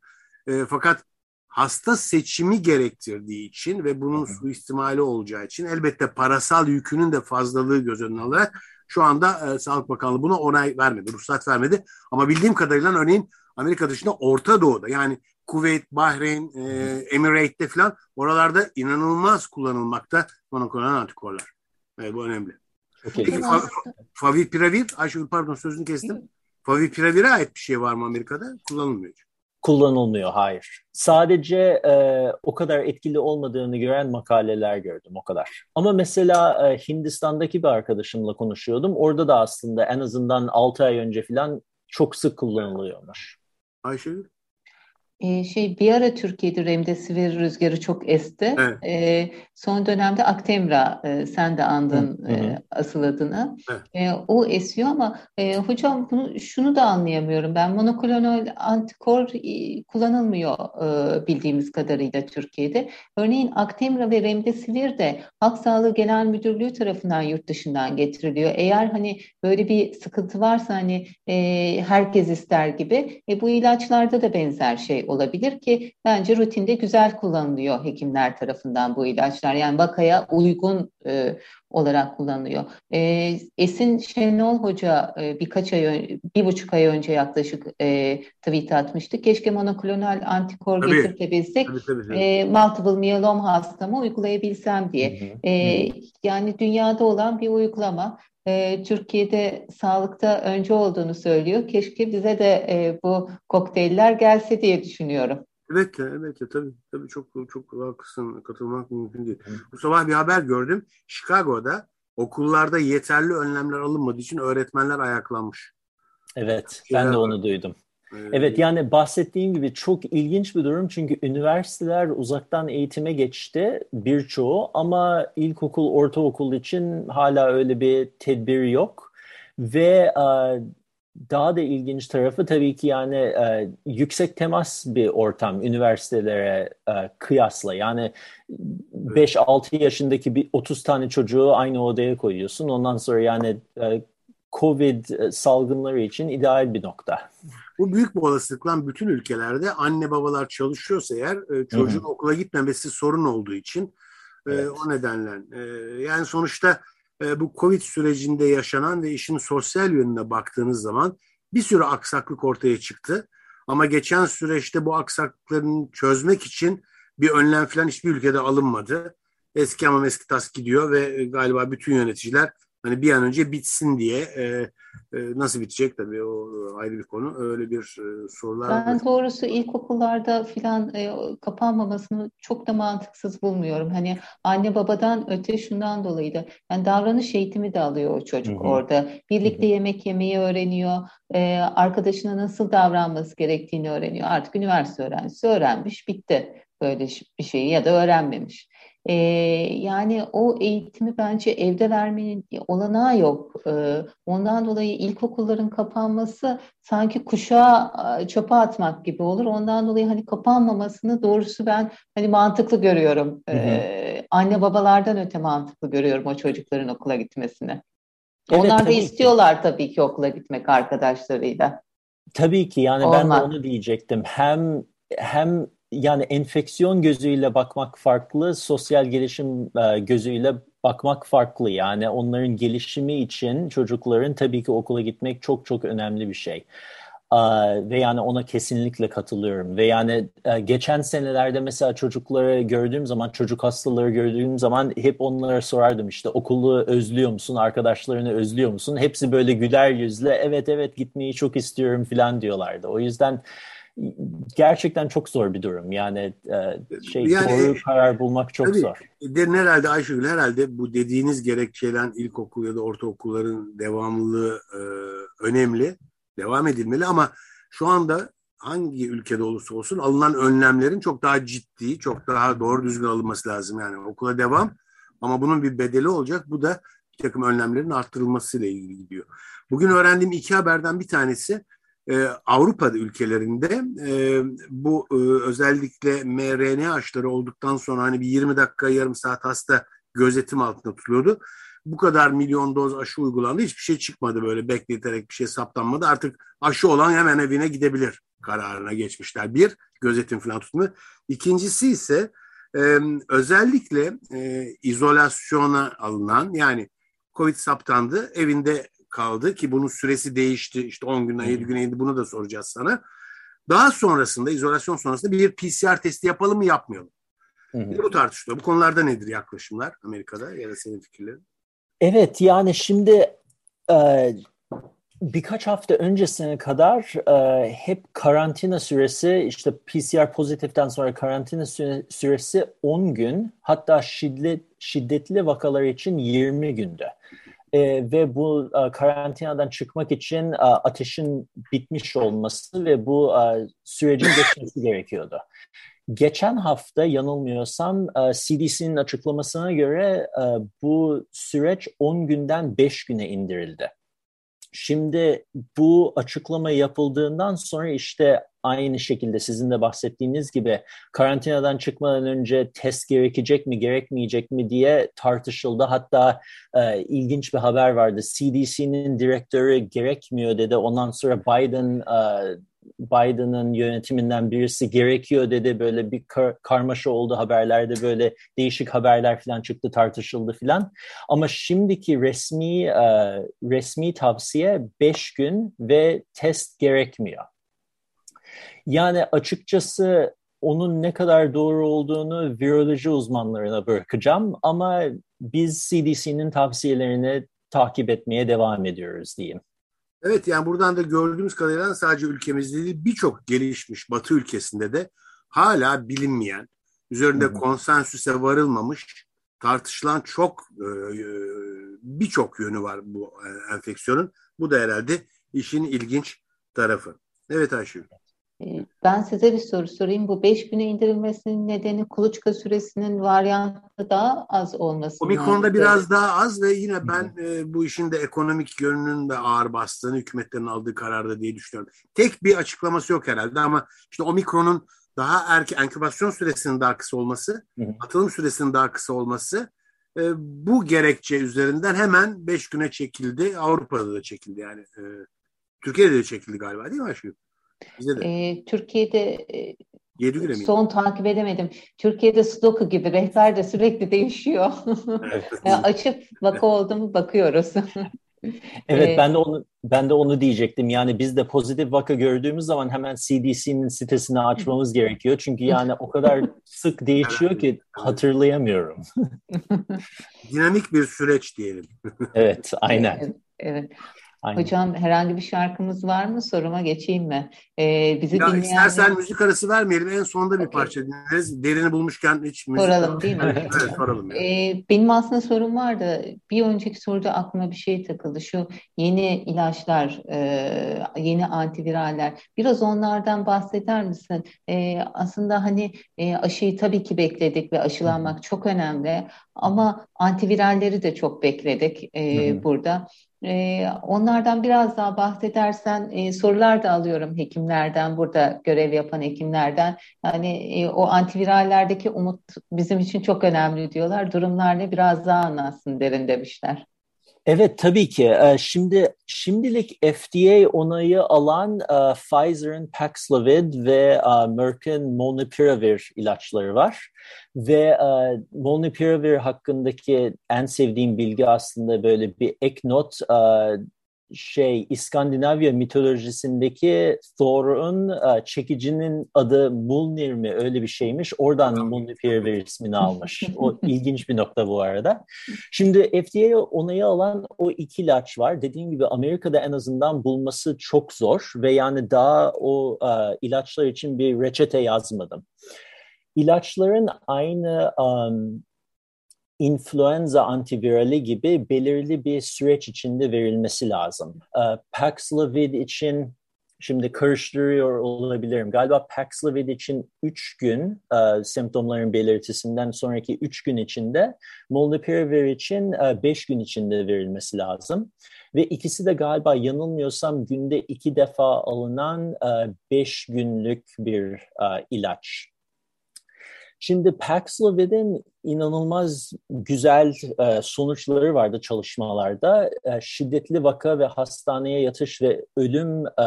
E, fakat hasta seçimi gerektirdiği için ve bunun suistimali olacağı için elbette parasal yükünün de fazlalığı göz önüne alarak şu anda e, Sağlık Bakanlığı buna onay vermedi, ruhsat vermedi. Ama bildiğim kadarıyla örneğin Amerika dışında Orta Doğu'da yani Kuveyt, Bahreyn, e, Emirate'de falan oralarda inanılmaz kullanılmakta monoklonal antikorlar. Evet, bu önemli. Okay. Peki fa, favipiravir, Ayşegül pardon sözünü kestim. Favipiravire ait bir şey var mı Amerika'da? Kullanılmıyor. Kullanılmıyor, hayır. Sadece e, o kadar etkili olmadığını gören makaleler gördüm, o kadar. Ama mesela e, Hindistan'daki bir arkadaşımla konuşuyordum. Orada da aslında en azından 6 ay önce falan çok sık kullanılıyormuş. Ayşegül? Ee, şey bir ara Türkiye'de remdesivir rüzgarı çok esti. Evet. Ee, son dönemde Aktemra e, sen de andın hı hı. E, asıl adını. Evet. E, o esiyor ama e, hocam bunu şunu da anlayamıyorum. Ben monoklonal antikor e, kullanılmıyor e, bildiğimiz kadarıyla Türkiye'de. Örneğin Aktemra ve remdesivir de Halk Sağlığı Genel Müdürlüğü tarafından yurt dışından getiriliyor. Eğer hani böyle bir sıkıntı varsa hani e, herkes ister gibi e, bu ilaçlarda da benzer şey olabilir ki bence rutinde güzel kullanılıyor hekimler tarafından bu ilaçlar. Yani vakaya uygun e, olarak kullanılıyor. E, Esin Şenol Hoca e, birkaç ay, bir buçuk ay önce yaklaşık e, tweet atmıştı. Keşke monoklonal antikor tabii, getirtebilsek tabii, tabii, tabii. E, multiple myelom hastama uygulayabilsem diye. Hı hı, e. Yani dünyada olan bir uygulama e, Türkiye'de sağlıkta önce olduğunu söylüyor. Keşke bize de e, bu kokteyller gelse diye düşünüyorum. Evet ya, evet ya tabii tabii çok çok haklısın katılmak mümkün değil. Bu sabah bir haber gördüm. Chicago'da okullarda yeterli önlemler alınmadığı için öğretmenler ayaklanmış. Evet, ben de onu duydum. Evet yani bahsettiğim gibi çok ilginç bir durum çünkü üniversiteler uzaktan eğitime geçti birçoğu ama ilkokul, ortaokul için hala öyle bir tedbir yok ve daha da ilginç tarafı tabii ki yani e, yüksek temas bir ortam üniversitelere e, kıyasla. Yani 5-6 yaşındaki bir 30 tane çocuğu aynı odaya koyuyorsun. Ondan sonra yani e, Covid salgınları için ideal bir nokta. Bu büyük bir olasılıkla bütün ülkelerde anne babalar çalışıyorsa eğer e, çocuğun Hı-hı. okula gitmemesi sorun olduğu için e, evet. o nedenle. E, yani sonuçta e, bu Covid sürecinde yaşanan ve işin sosyal yönüne baktığınız zaman bir sürü aksaklık ortaya çıktı. Ama geçen süreçte bu aksaklıkların çözmek için bir önlem falan hiçbir ülkede alınmadı. Eski ama eski tas gidiyor ve galiba bütün yöneticiler hani bir an önce bitsin diye e, e, nasıl bitecek tabii o ayrı bir konu. Öyle bir e, sorular Ben var. doğrusu ilkokullarda filan e, kapanmamasını çok da mantıksız bulmuyorum. Hani anne babadan öte şundan dolayı da yani davranış eğitimi de alıyor o çocuk Hı-hı. orada. Birlikte Hı-hı. yemek yemeyi öğreniyor. E, arkadaşına nasıl davranması gerektiğini öğreniyor. Artık üniversite öğrencisi öğrenmiş bitti böyle bir şeyi ya da öğrenmemiş. E, yani o eğitimi bence evde vermenin olanağı yok. E, ondan dolayı ilkokulların kapanması sanki kuşağı çöpe atmak gibi olur. Ondan dolayı hani kapanmamasını doğrusu ben hani mantıklı görüyorum. Hı hı. E, anne babalardan öte mantıklı görüyorum o çocukların okula gitmesini. Evet, Onlar da istiyorlar ki. tabii ki okula gitmek arkadaşlarıyla. Tabii ki yani Olmaz. ben de onu diyecektim. Hem hem yani enfeksiyon gözüyle bakmak farklı, sosyal gelişim e, gözüyle bakmak farklı. Yani onların gelişimi için çocukların tabii ki okula gitmek çok çok önemli bir şey. ve yani ona kesinlikle katılıyorum. Ve yani e, geçen senelerde mesela çocukları gördüğüm zaman, çocuk hastaları gördüğüm zaman hep onlara sorardım işte okulu özlüyor musun, arkadaşlarını özlüyor musun? Hepsi böyle güler yüzle evet evet gitmeyi çok istiyorum falan diyorlardı. O yüzden gerçekten çok zor bir durum. Yani e, şey yani, doğru karar bulmak çok tabii, zor. Derin herhalde Ayşegül herhalde bu dediğiniz gerekçeden ilkokul ya da ortaokulların devamlılığı e, önemli. Devam edilmeli ama şu anda hangi ülkede olursa olsun alınan önlemlerin çok daha ciddi, çok daha doğru düzgün alınması lazım. Yani okula devam ama bunun bir bedeli olacak. Bu da bir takım önlemlerin arttırılmasıyla ilgili gidiyor. Bugün öğrendiğim iki haberden bir tanesi e, Avrupa ülkelerinde e, bu e, özellikle mRNA aşıları olduktan sonra hani bir 20 dakika yarım saat hasta gözetim altında tutuluyordu. Bu kadar milyon doz aşı uygulandı. Hiçbir şey çıkmadı böyle bekleterek bir şey saptanmadı. Artık aşı olan hemen evine gidebilir kararına geçmişler. Bir, gözetim falan tutmuyor. İkincisi ise e, özellikle e, izolasyona alınan yani Covid saptandı evinde kaldı ki bunun süresi değişti. İşte 10 günden 7 güne indi bunu da soracağız sana. Daha sonrasında izolasyon sonrasında bir PCR testi yapalım mı yapmayalım? Hı hı. Bu tartışılıyor. Bu konularda nedir yaklaşımlar Amerika'da ya da senin fikirlerin? Evet yani şimdi e, birkaç hafta öncesine kadar e, hep karantina süresi işte PCR pozitiften sonra karantina süresi 10 gün hatta şiddet, şiddetli vakalar için 20 gündü e, ve bu e, karantinadan çıkmak için e, ateşin bitmiş olması ve bu e, sürecin geçmesi gerekiyordu. Geçen hafta yanılmıyorsam e, CDC'nin açıklamasına göre e, bu süreç 10 günden 5 güne indirildi. Şimdi bu açıklama yapıldığından sonra işte aynı şekilde sizin de bahsettiğiniz gibi karantinadan çıkmadan önce test gerekecek mi gerekmeyecek mi diye tartışıldı. Hatta e, ilginç bir haber vardı. CDC'nin direktörü gerekmiyor dedi. Ondan sonra Biden e, Biden'ın yönetiminden birisi gerekiyor dedi. Böyle bir kar karmaşa oldu haberlerde böyle değişik haberler falan çıktı tartışıldı falan. Ama şimdiki resmi e, resmi tavsiye 5 gün ve test gerekmiyor. Yani açıkçası onun ne kadar doğru olduğunu viroloji uzmanlarına bırakacağım ama biz CDC'nin tavsiyelerini takip etmeye devam ediyoruz diyeyim. Evet yani buradan da gördüğümüz kadarıyla sadece ülkemizde değil birçok gelişmiş batı ülkesinde de hala bilinmeyen, üzerinde Hı-hı. konsensüse varılmamış, tartışılan çok e, e birçok yönü var bu e, enfeksiyonun. Bu da herhalde işin ilginç tarafı. Evet Ayşe. Ee, ben size bir soru sorayım. Bu 5 güne indirilmesinin nedeni kuluçka süresinin varyantı daha az olması. Omikron'da biraz daha az ve yine ben e, bu işin de ekonomik yönünün de ağır bastığını hükümetlerin aldığı kararda diye düşünüyorum. Tek bir açıklaması yok herhalde ama işte Omikron'un daha erken enkübasyon süresinin daha kısa olması, hı hı. atılım süresinin daha kısa olması e, bu gerekçe üzerinden hemen 5 güne çekildi. Avrupa'da da çekildi yani. E, Türkiye'de de çekildi galiba değil mi Aşkım? Bizde de. E, Türkiye'de e, 7 güne mi? Son takip edemedim. Türkiye'de Sudoku gibi rehber de sürekli değişiyor. Evet. Açıp vaka oldu mu bakıyoruz. Evet ben de onu ben de onu diyecektim. Yani biz de pozitif vaka gördüğümüz zaman hemen CDC'nin sitesini açmamız gerekiyor. Çünkü yani o kadar sık değişiyor ki hatırlayamıyorum. Dinamik bir süreç diyelim. evet, aynen. Evet. evet. Aynen. Hocam herhangi bir şarkımız var mı? Soruma geçeyim mi? Ee, bizi ya dinleyenler... istersen müzik arası vermeyelim. En sonunda bir okay. parça dinleriz. Derini bulmuşken hiç müzik... Soralım değil mi? evet soralım. Yani. Ee, benim aslında sorum vardı. Bir önceki soruda aklıma bir şey takıldı. Şu yeni ilaçlar, e, yeni antiviraller. Biraz onlardan bahseder misin? E, aslında hani e, aşıyı tabii ki bekledik ve aşılanmak çok önemli. Ama antiviralleri de çok bekledik e, burada. E, onlardan biraz daha bahsedersen e, sorular da alıyorum hekimlerden, burada görev yapan hekimlerden. Yani e, o antivirallerdeki umut bizim için çok önemli diyorlar. Durumlar ne biraz daha anlatsın derin demişler. Evet tabii ki. Ee, şimdi şimdilik FDA onayı alan e, Pfizer'ın Paxlovid ve e, Merck'in Molnupiravir ilaçları var. Ve e, Molnupiravir hakkındaki en sevdiğim bilgi aslında böyle bir ek not şey İskandinavya mitolojisindeki Thor'un e, çekicinin adı Mulnir mi öyle bir şeymiş. Oradan Mulnir ismini almış. O ilginç bir nokta bu arada. Şimdi FDA onayı alan o iki ilaç var. Dediğim gibi Amerika'da en azından bulması çok zor ve yani daha o uh, ilaçlar için bir reçete yazmadım. İlaçların aynı um, influenza antivirali gibi belirli bir süreç içinde verilmesi lazım. Ee, Paxlovid için şimdi karıştırıyor olabilirim. Galiba Paxlovid için 3 gün e, semptomların belirtisinden sonraki 3 gün içinde, Molnupiravir için 5 e, gün içinde verilmesi lazım. Ve ikisi de galiba yanılmıyorsam günde iki defa alınan 5 e, günlük bir ilaç. Şimdi Paxlovid'in inanılmaz güzel e, sonuçları vardı çalışmalarda. E, şiddetli vaka ve hastaneye yatış ve ölüm e,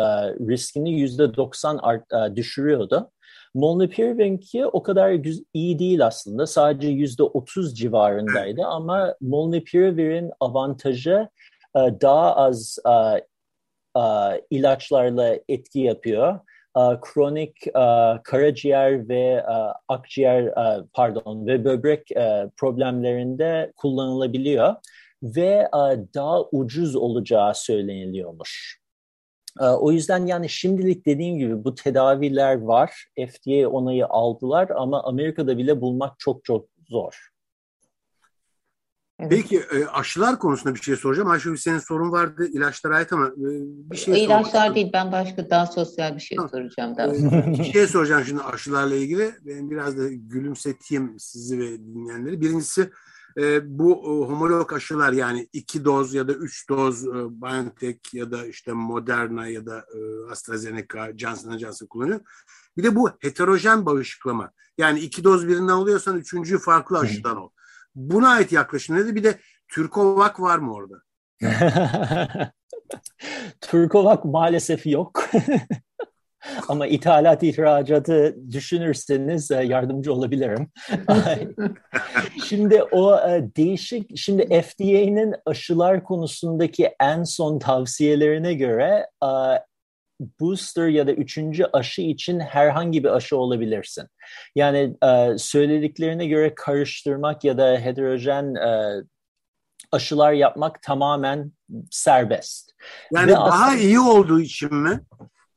riskini yüzde 90 art, e, düşürüyordu. Molnupiravir o kadar iyi değil aslında. Sadece yüzde 30 civarındaydı ama Molnupiravir'in avantajı e, daha az e, e, ilaçlarla etki yapıyor kronik karaciğer ve akciğer pardon ve böbrek problemlerinde kullanılabiliyor ve daha ucuz olacağı söyleniliyormuş. O yüzden yani şimdilik dediğim gibi bu tedaviler var. FDA onayı aldılar ama Amerika'da bile bulmak çok çok zor. Evet. Peki e, aşılar konusunda bir şey soracağım. Ayşegül senin sorun vardı ilaçlara ait ama e, bir şey İlaçlar değil ben başka daha sosyal bir şey ha. soracağım. Daha. E, bir şey soracağım şimdi aşılarla ilgili. Ben biraz da gülümseteyim sizi ve dinleyenleri. Birincisi bu homolog aşılar yani iki doz ya da üç doz BioNTech ya da işte Moderna ya da AstraZeneca, Johnson Johnson kullanıyor. Bir de bu heterojen bağışıklama. Yani iki doz birinden alıyorsan üçüncü farklı aşıdan ol. Buna ait yaklaşım nedir? Bir de Türkovak var mı orada? Türkovak maalesef yok. Ama ithalat ihracatı düşünürseniz e, yardımcı olabilirim. şimdi o e, değişik, şimdi FDA'nın aşılar konusundaki en son tavsiyelerine göre e, booster ya da üçüncü aşı için herhangi bir aşı olabilirsin. Yani e, söylediklerine göre karıştırmak ya da heterojen e, aşılar yapmak tamamen serbest. Yani Ve daha aslında... iyi olduğu için mi?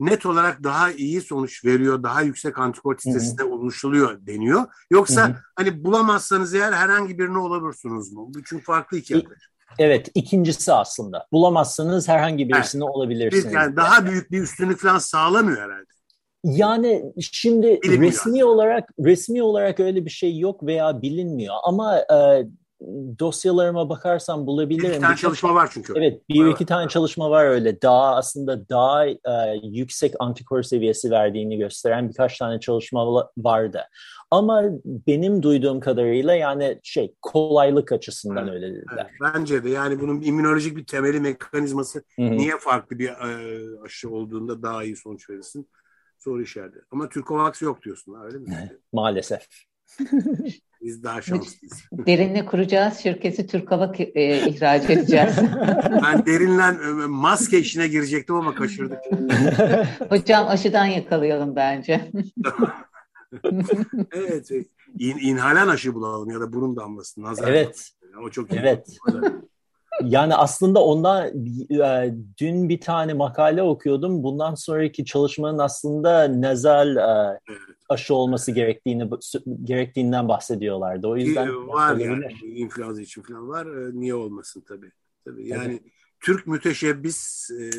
Net olarak daha iyi sonuç veriyor, daha yüksek antikor titresinde oluşuluyor deniyor. Yoksa Hı-hı. hani bulamazsanız eğer herhangi birini olabilirsiniz mu? Bu çünkü farklı iki yaklaşım. Evet, ikincisi aslında. Bulamazsanız herhangi birisini evet. olabilirsiniz. Yani daha büyük bir üstünlük falan sağlamıyor herhalde. Yani şimdi resmi olarak resmi olarak öyle bir şey yok veya bilinmiyor ama e, dosyalarıma bakarsam bulabilirim. Bir iki tane çalışma var çünkü. Evet bir evet. iki tane çalışma var öyle. Daha aslında daha e, yüksek antikor seviyesi verdiğini gösteren birkaç tane çalışma vardı. Ama benim duyduğum kadarıyla yani şey kolaylık açısından evet, öyle dediler. Evet, bence de yani bunun immünolojik bir temeli mekanizması Hı-hı. niye farklı bir e, aşı olduğunda daha iyi sonuç verirsin soru işareti. Ama Türkovaks yok diyorsun öyle mi? Maalesef. Biz daha şanslıyız. Derinle kuracağız şirketi Türk Hava e, ihraç edeceğiz. ben derinle e, maske işine girecektim ama kaçırdık. Hocam aşıdan yakalayalım bence. evet. İn, inhalen aşı bulalım ya da burun damlası. Nazar evet. O çok iyi. Evet. Yani aslında ondan e, dün bir tane makale okuyordum. Bundan sonraki çalışmanın aslında nazal e, aşı olması gerektiğini gerektiğinden bahsediyorlardı. O yüzden var yani influenza için falan var. E, niye olmasın tabii. Tabii yani evet. Türk müteşebbis e,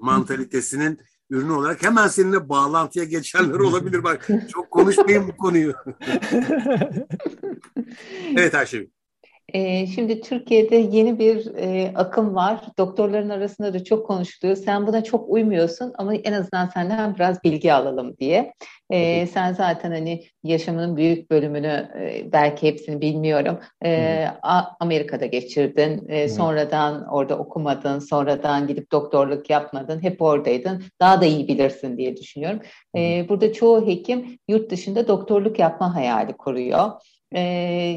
mantalitesinin ürünü olarak hemen seninle bağlantıya geçenler olabilir. Bak çok konuşmayayım bu konuyu. evet Ayşe. E, şimdi Türkiye'de yeni bir e, akım var. Doktorların arasında da çok konuşuluyor. Sen buna çok uymuyorsun ama en azından senden biraz bilgi alalım diye. E, sen zaten hani yaşamının büyük bölümünü e, belki hepsini bilmiyorum. E, Amerika'da geçirdin. E, sonradan orada okumadın. Sonradan gidip doktorluk yapmadın. Hep oradaydın. Daha da iyi bilirsin diye düşünüyorum. E, burada çoğu hekim yurt dışında doktorluk yapma hayali kuruyor e,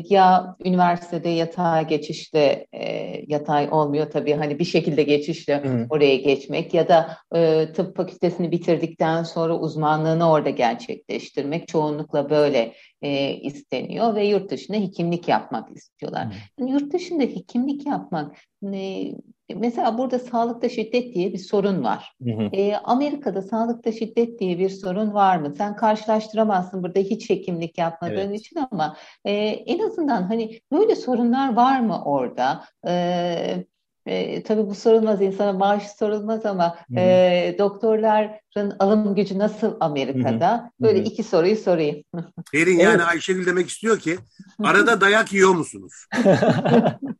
ya üniversitede yatay geçişle e, yatay olmuyor tabii hani bir şekilde geçişle Hı. oraya geçmek ya da e, tıp fakültesini bitirdikten sonra uzmanlığını orada gerçekleştirmek çoğunlukla böyle e, isteniyor ve yurt dışında hekimlik yapmak istiyorlar. Yani yurt dışında hekimlik yapmak e, mesela burada sağlıkta şiddet diye bir sorun var. Hı hı. E, Amerika'da sağlıkta şiddet diye bir sorun var mı? Sen karşılaştıramazsın burada hiç hekimlik yapmadığın evet. için ama e, en azından hani böyle sorunlar var mı orada? E, e, tabii bu sorulmaz insana maaş sorulmaz ama e, doktorların alım gücü nasıl Amerika'da? Böyle Hı-hı. iki soruyu sorayım. Derin yani evet. Ayşegül demek istiyor ki arada dayak yiyor musunuz?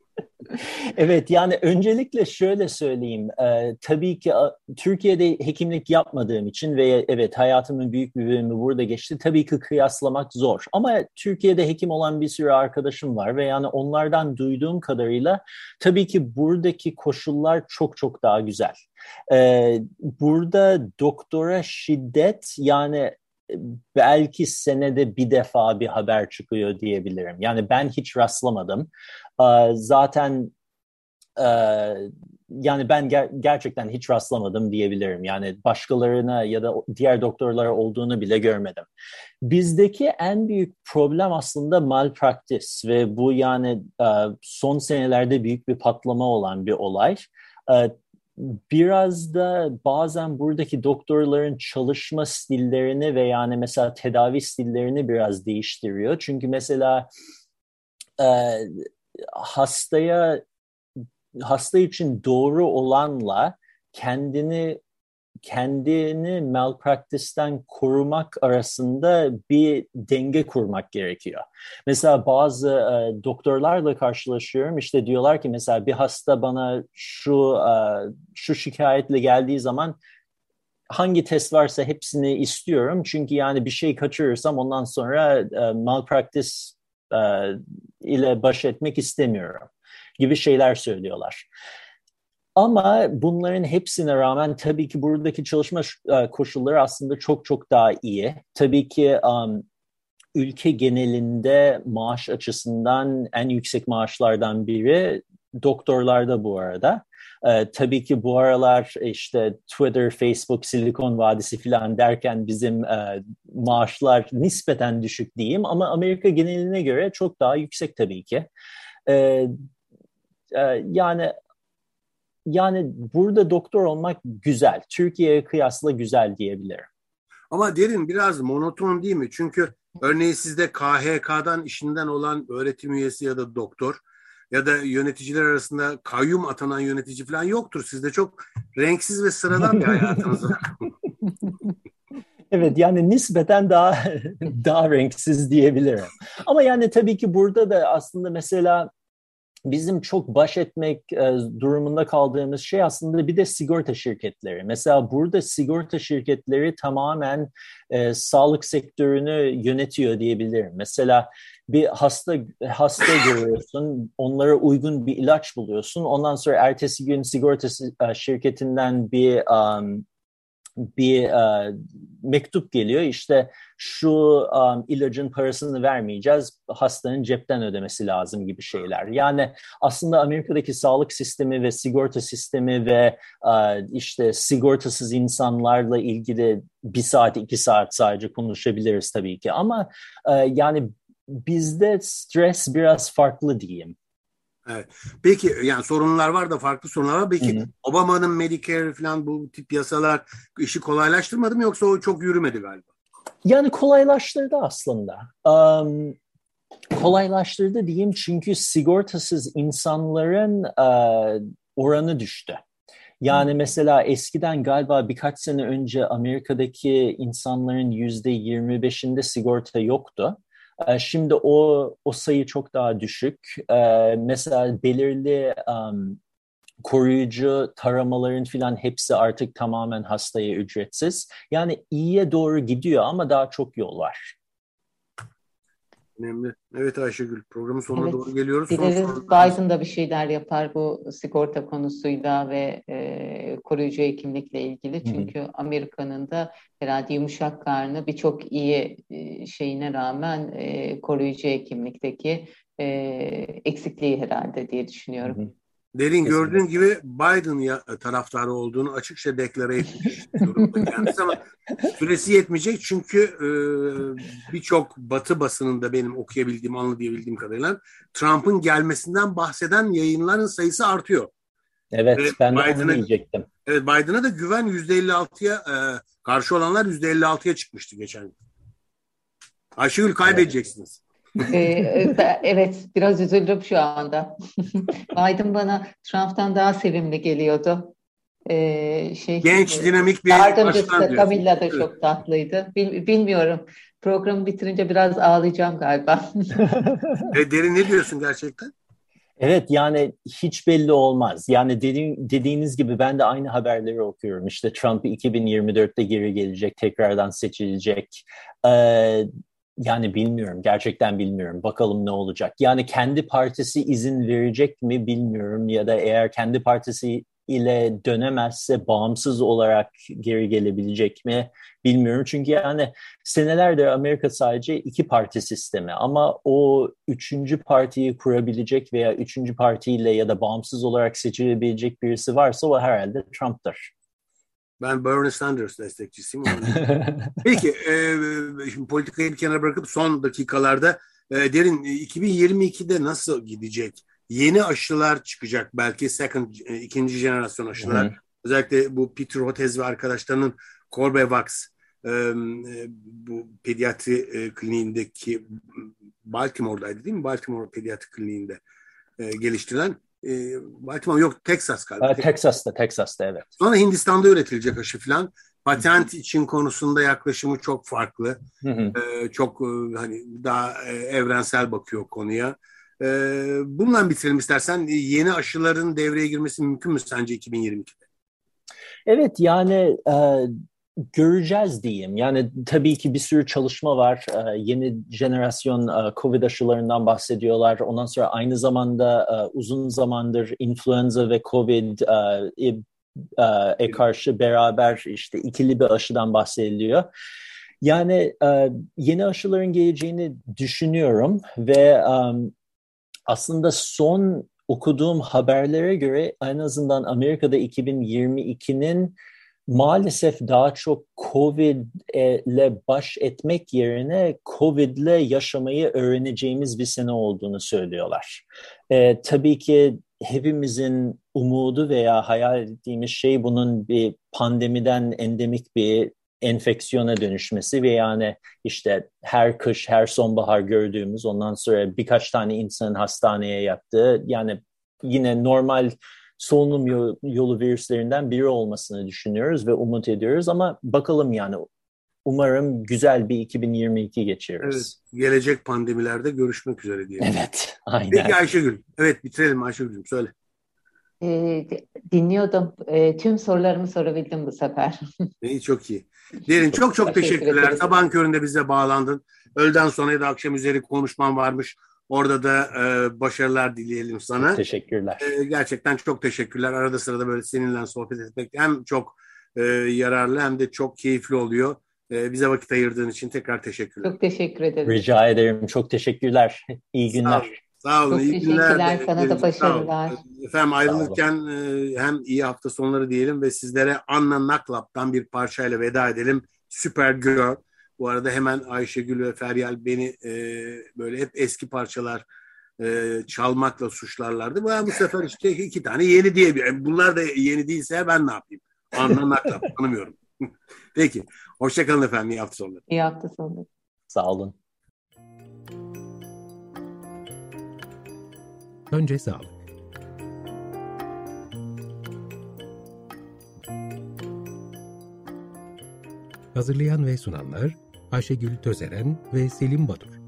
evet yani öncelikle şöyle söyleyeyim. E, tabii ki Türkiye'de hekimlik yapmadığım için ve evet hayatımın büyük bir bölümü burada geçti. Tabii ki kıyaslamak zor. Ama Türkiye'de hekim olan bir sürü arkadaşım var ve yani onlardan duyduğum kadarıyla tabii ki buradaki koşullar çok çok daha güzel. E, burada doktora şiddet yani belki senede bir defa bir haber çıkıyor diyebilirim. Yani ben hiç rastlamadım. Zaten yani ben ger- gerçekten hiç rastlamadım diyebilirim. Yani başkalarına ya da diğer doktorlara olduğunu bile görmedim. Bizdeki en büyük problem aslında malpraktis ve bu yani son senelerde büyük bir patlama olan bir olay biraz da bazen buradaki doktorların çalışma stillerini ve yani mesela tedavi stillerini biraz değiştiriyor. Çünkü mesela e, hastaya hasta için doğru olanla kendini kendini malpraktisten korumak arasında bir denge kurmak gerekiyor. Mesela bazı e, doktorlarla karşılaşıyorum işte diyorlar ki mesela bir hasta bana şu e, şu şikayetle geldiği zaman hangi test varsa hepsini istiyorum. Çünkü yani bir şey kaçırırsam ondan sonra e, malpraktis e, ile baş etmek istemiyorum gibi şeyler söylüyorlar. Ama bunların hepsine rağmen tabii ki buradaki çalışma e, koşulları aslında çok çok daha iyi. Tabii ki um, ülke genelinde maaş açısından en yüksek maaşlardan biri doktorlarda bu arada. Ee, tabii ki bu aralar işte Twitter, Facebook, Silikon Vadisi falan derken bizim e, maaşlar nispeten düşük diyeyim ama Amerika geneline göre çok daha yüksek tabii ki. Ee, e, yani yani burada doktor olmak güzel. Türkiye'ye kıyasla güzel diyebilirim. Ama derin biraz monoton değil mi? Çünkü örneğin sizde KHK'dan işinden olan öğretim üyesi ya da doktor ya da yöneticiler arasında kayyum atanan yönetici falan yoktur. Sizde çok renksiz ve sıradan bir hayatınız var. Evet yani nispeten daha daha renksiz diyebilirim. Ama yani tabii ki burada da aslında mesela bizim çok baş etmek e, durumunda kaldığımız şey aslında bir de sigorta şirketleri. Mesela burada sigorta şirketleri tamamen e, sağlık sektörünü yönetiyor diyebilirim. Mesela bir hasta hasta görüyorsun, onlara uygun bir ilaç buluyorsun. Ondan sonra ertesi gün sigorta e, şirketinden bir um, bir e, mektup geliyor işte şu um, ilacın parasını vermeyeceğiz hastanın cepten ödemesi lazım gibi şeyler. Yani aslında Amerika'daki sağlık sistemi ve sigorta sistemi ve e, işte sigortasız insanlarla ilgili bir saat iki saat sadece konuşabiliriz tabii ki ama e, yani bizde stres biraz farklı diyeyim. Evet. Peki yani sorunlar var da farklı sorunlar var. Peki Obama'nın Medicare falan bu tip yasalar işi kolaylaştırmadı mı yoksa o çok yürümedi galiba? Yani kolaylaştırdı aslında. Um, kolaylaştırdı diyeyim çünkü sigortasız insanların uh, oranı düştü. Yani mesela eskiden galiba birkaç sene önce Amerika'daki insanların yüzde 25'inde sigorta yoktu. Ee, şimdi o o sayı çok daha düşük. Ee, mesela belirli um, koruyucu taramaların filan hepsi artık tamamen hastaya ücretsiz. Yani iyiye doğru gidiyor ama daha çok yol var. Önemli. Evet Ayşegül programın sonuna evet. doğru geliyoruz. Dileriz Son Biden da bir şeyler yapar bu sigorta konusuyla ve e, koruyucu hekimlikle ilgili. Çünkü Amerika'nın da herhalde yumuşak karnı birçok iyi e, şeyine rağmen e, koruyucu hekimlikteki e, eksikliği herhalde diye düşünüyorum. Hı hı. Derin gördüğün gibi Biden ya, taraftarı olduğunu açıkça deklare etmiş durumda kendisi ama süresi yetmeyecek çünkü e, birçok batı basınında benim okuyabildiğim, anlayabildiğim kadarıyla Trump'ın gelmesinden bahseden yayınların sayısı artıyor. Evet Ve ben de onu diyecektim. Evet Biden'a da güven %56'ya e, karşı olanlar %56'ya çıkmıştı geçen gün. Ayşegül kaybedeceksiniz. Ee, evet, biraz üzüldüm şu anda. Biden bana Trump'tan daha sevimli geliyordu. Ee, şey, Genç, e, dinamik bir başkan Camilla da çok tatlıydı. Bil, bilmiyorum. Programı bitirince biraz ağlayacağım galiba. e, derin ne diyorsun gerçekten? Evet yani hiç belli olmaz. Yani dediğim, dediğiniz gibi ben de aynı haberleri okuyorum. İşte Trump 2024'te geri gelecek, tekrardan seçilecek. Ee, yani bilmiyorum. Gerçekten bilmiyorum. Bakalım ne olacak. Yani kendi partisi izin verecek mi bilmiyorum ya da eğer kendi partisi ile dönemezse bağımsız olarak geri gelebilecek mi bilmiyorum. Çünkü yani senelerdir Amerika sadece iki parti sistemi ama o üçüncü partiyi kurabilecek veya üçüncü partiyle ya da bağımsız olarak seçilebilecek birisi varsa o herhalde Trump'tır. Ben Bernie Sanders destekçisiyim. Peki, e, şimdi politikayı bir kenara bırakıp son dakikalarda e, derin 2022'de e, nasıl gidecek? Yeni aşılar çıkacak belki second, e, ikinci jenerasyon aşılar. Hı-hı. Özellikle bu Peter Hotez ve arkadaşlarının Corbevax e, e, bu pediatri e, kliniğindeki Baltimore'daydı değil mi? Baltimore pediatri kliniğinde e, geliştirilen e, Baltimore yok Texas galiba. Ha, Texas'ta, Texas'ta evet. Sonra Hindistan'da üretilecek aşı falan. Patent için konusunda yaklaşımı çok farklı. Hı hı. E, çok e, hani daha e, evrensel bakıyor konuya. E, bundan bitirelim istersen. Yeni aşıların devreye girmesi mümkün mü sence 2022'de? Evet yani e, göreceğiz diyeyim. Yani tabii ki bir sürü çalışma var. Ee, yeni jenerasyon e, COVID aşılarından bahsediyorlar. Ondan sonra aynı zamanda e, uzun zamandır influenza ve COVID e, e, karşı beraber işte ikili bir aşıdan bahsediliyor. Yani e, yeni aşıların geleceğini düşünüyorum ve um, aslında son okuduğum haberlere göre en azından Amerika'da 2022'nin maalesef daha çok COVID ile baş etmek yerine COVID ile yaşamayı öğreneceğimiz bir sene olduğunu söylüyorlar. E, tabii ki hepimizin umudu veya hayal ettiğimiz şey bunun bir pandemiden endemik bir enfeksiyona dönüşmesi ve yani işte her kış, her sonbahar gördüğümüz ondan sonra birkaç tane insanın hastaneye yattığı yani yine normal solunum yolu virüslerinden biri olmasını düşünüyoruz ve umut ediyoruz ama bakalım yani umarım güzel bir 2022 geçiririz. Evet, gelecek pandemilerde görüşmek üzere diyelim. Evet, aynen. Peki Ayşegül, evet bitirelim Ayşegül'cüm söyle. E, dinliyordum. E, tüm sorularımı sorabildim bu sefer. İyi, çok iyi. Derin çok çok teşekkürler. Teşekkür köründe bize bağlandın. Öğleden sonra ya da akşam üzeri konuşman varmış. Orada da e, başarılar dileyelim sana. Çok teşekkürler. E, gerçekten çok teşekkürler. Arada sırada böyle seninle sohbet etmek hem çok e, yararlı hem de çok keyifli oluyor. E, bize vakit ayırdığın için tekrar teşekkürler. Çok teşekkür ederim. Rica ederim. Çok teşekkürler. İyi günler. Sağ olun. Çok iyi günler. Sana da başarılar. Efendim ayrılırken e, hem iyi hafta sonları diyelim ve sizlere Anna Naklap'tan bir parçayla veda edelim. Süper Girl. Bu arada hemen Ayşegül ve Feryal beni e, böyle hep eski parçalar e, çalmakla suçlarlardı. Ben bu sefer işte iki tane yeni diye bir. Bunlar da yeni değilse ben ne yapayım? Anna Naklap tanımıyorum. Peki. Hoşçakalın efendim. İyi hafta sonları. İyi hafta sonları. Sağ olun. Önce sağlık. Hazırlayan ve sunanlar Ayşegül Tözeren ve Selim Badur.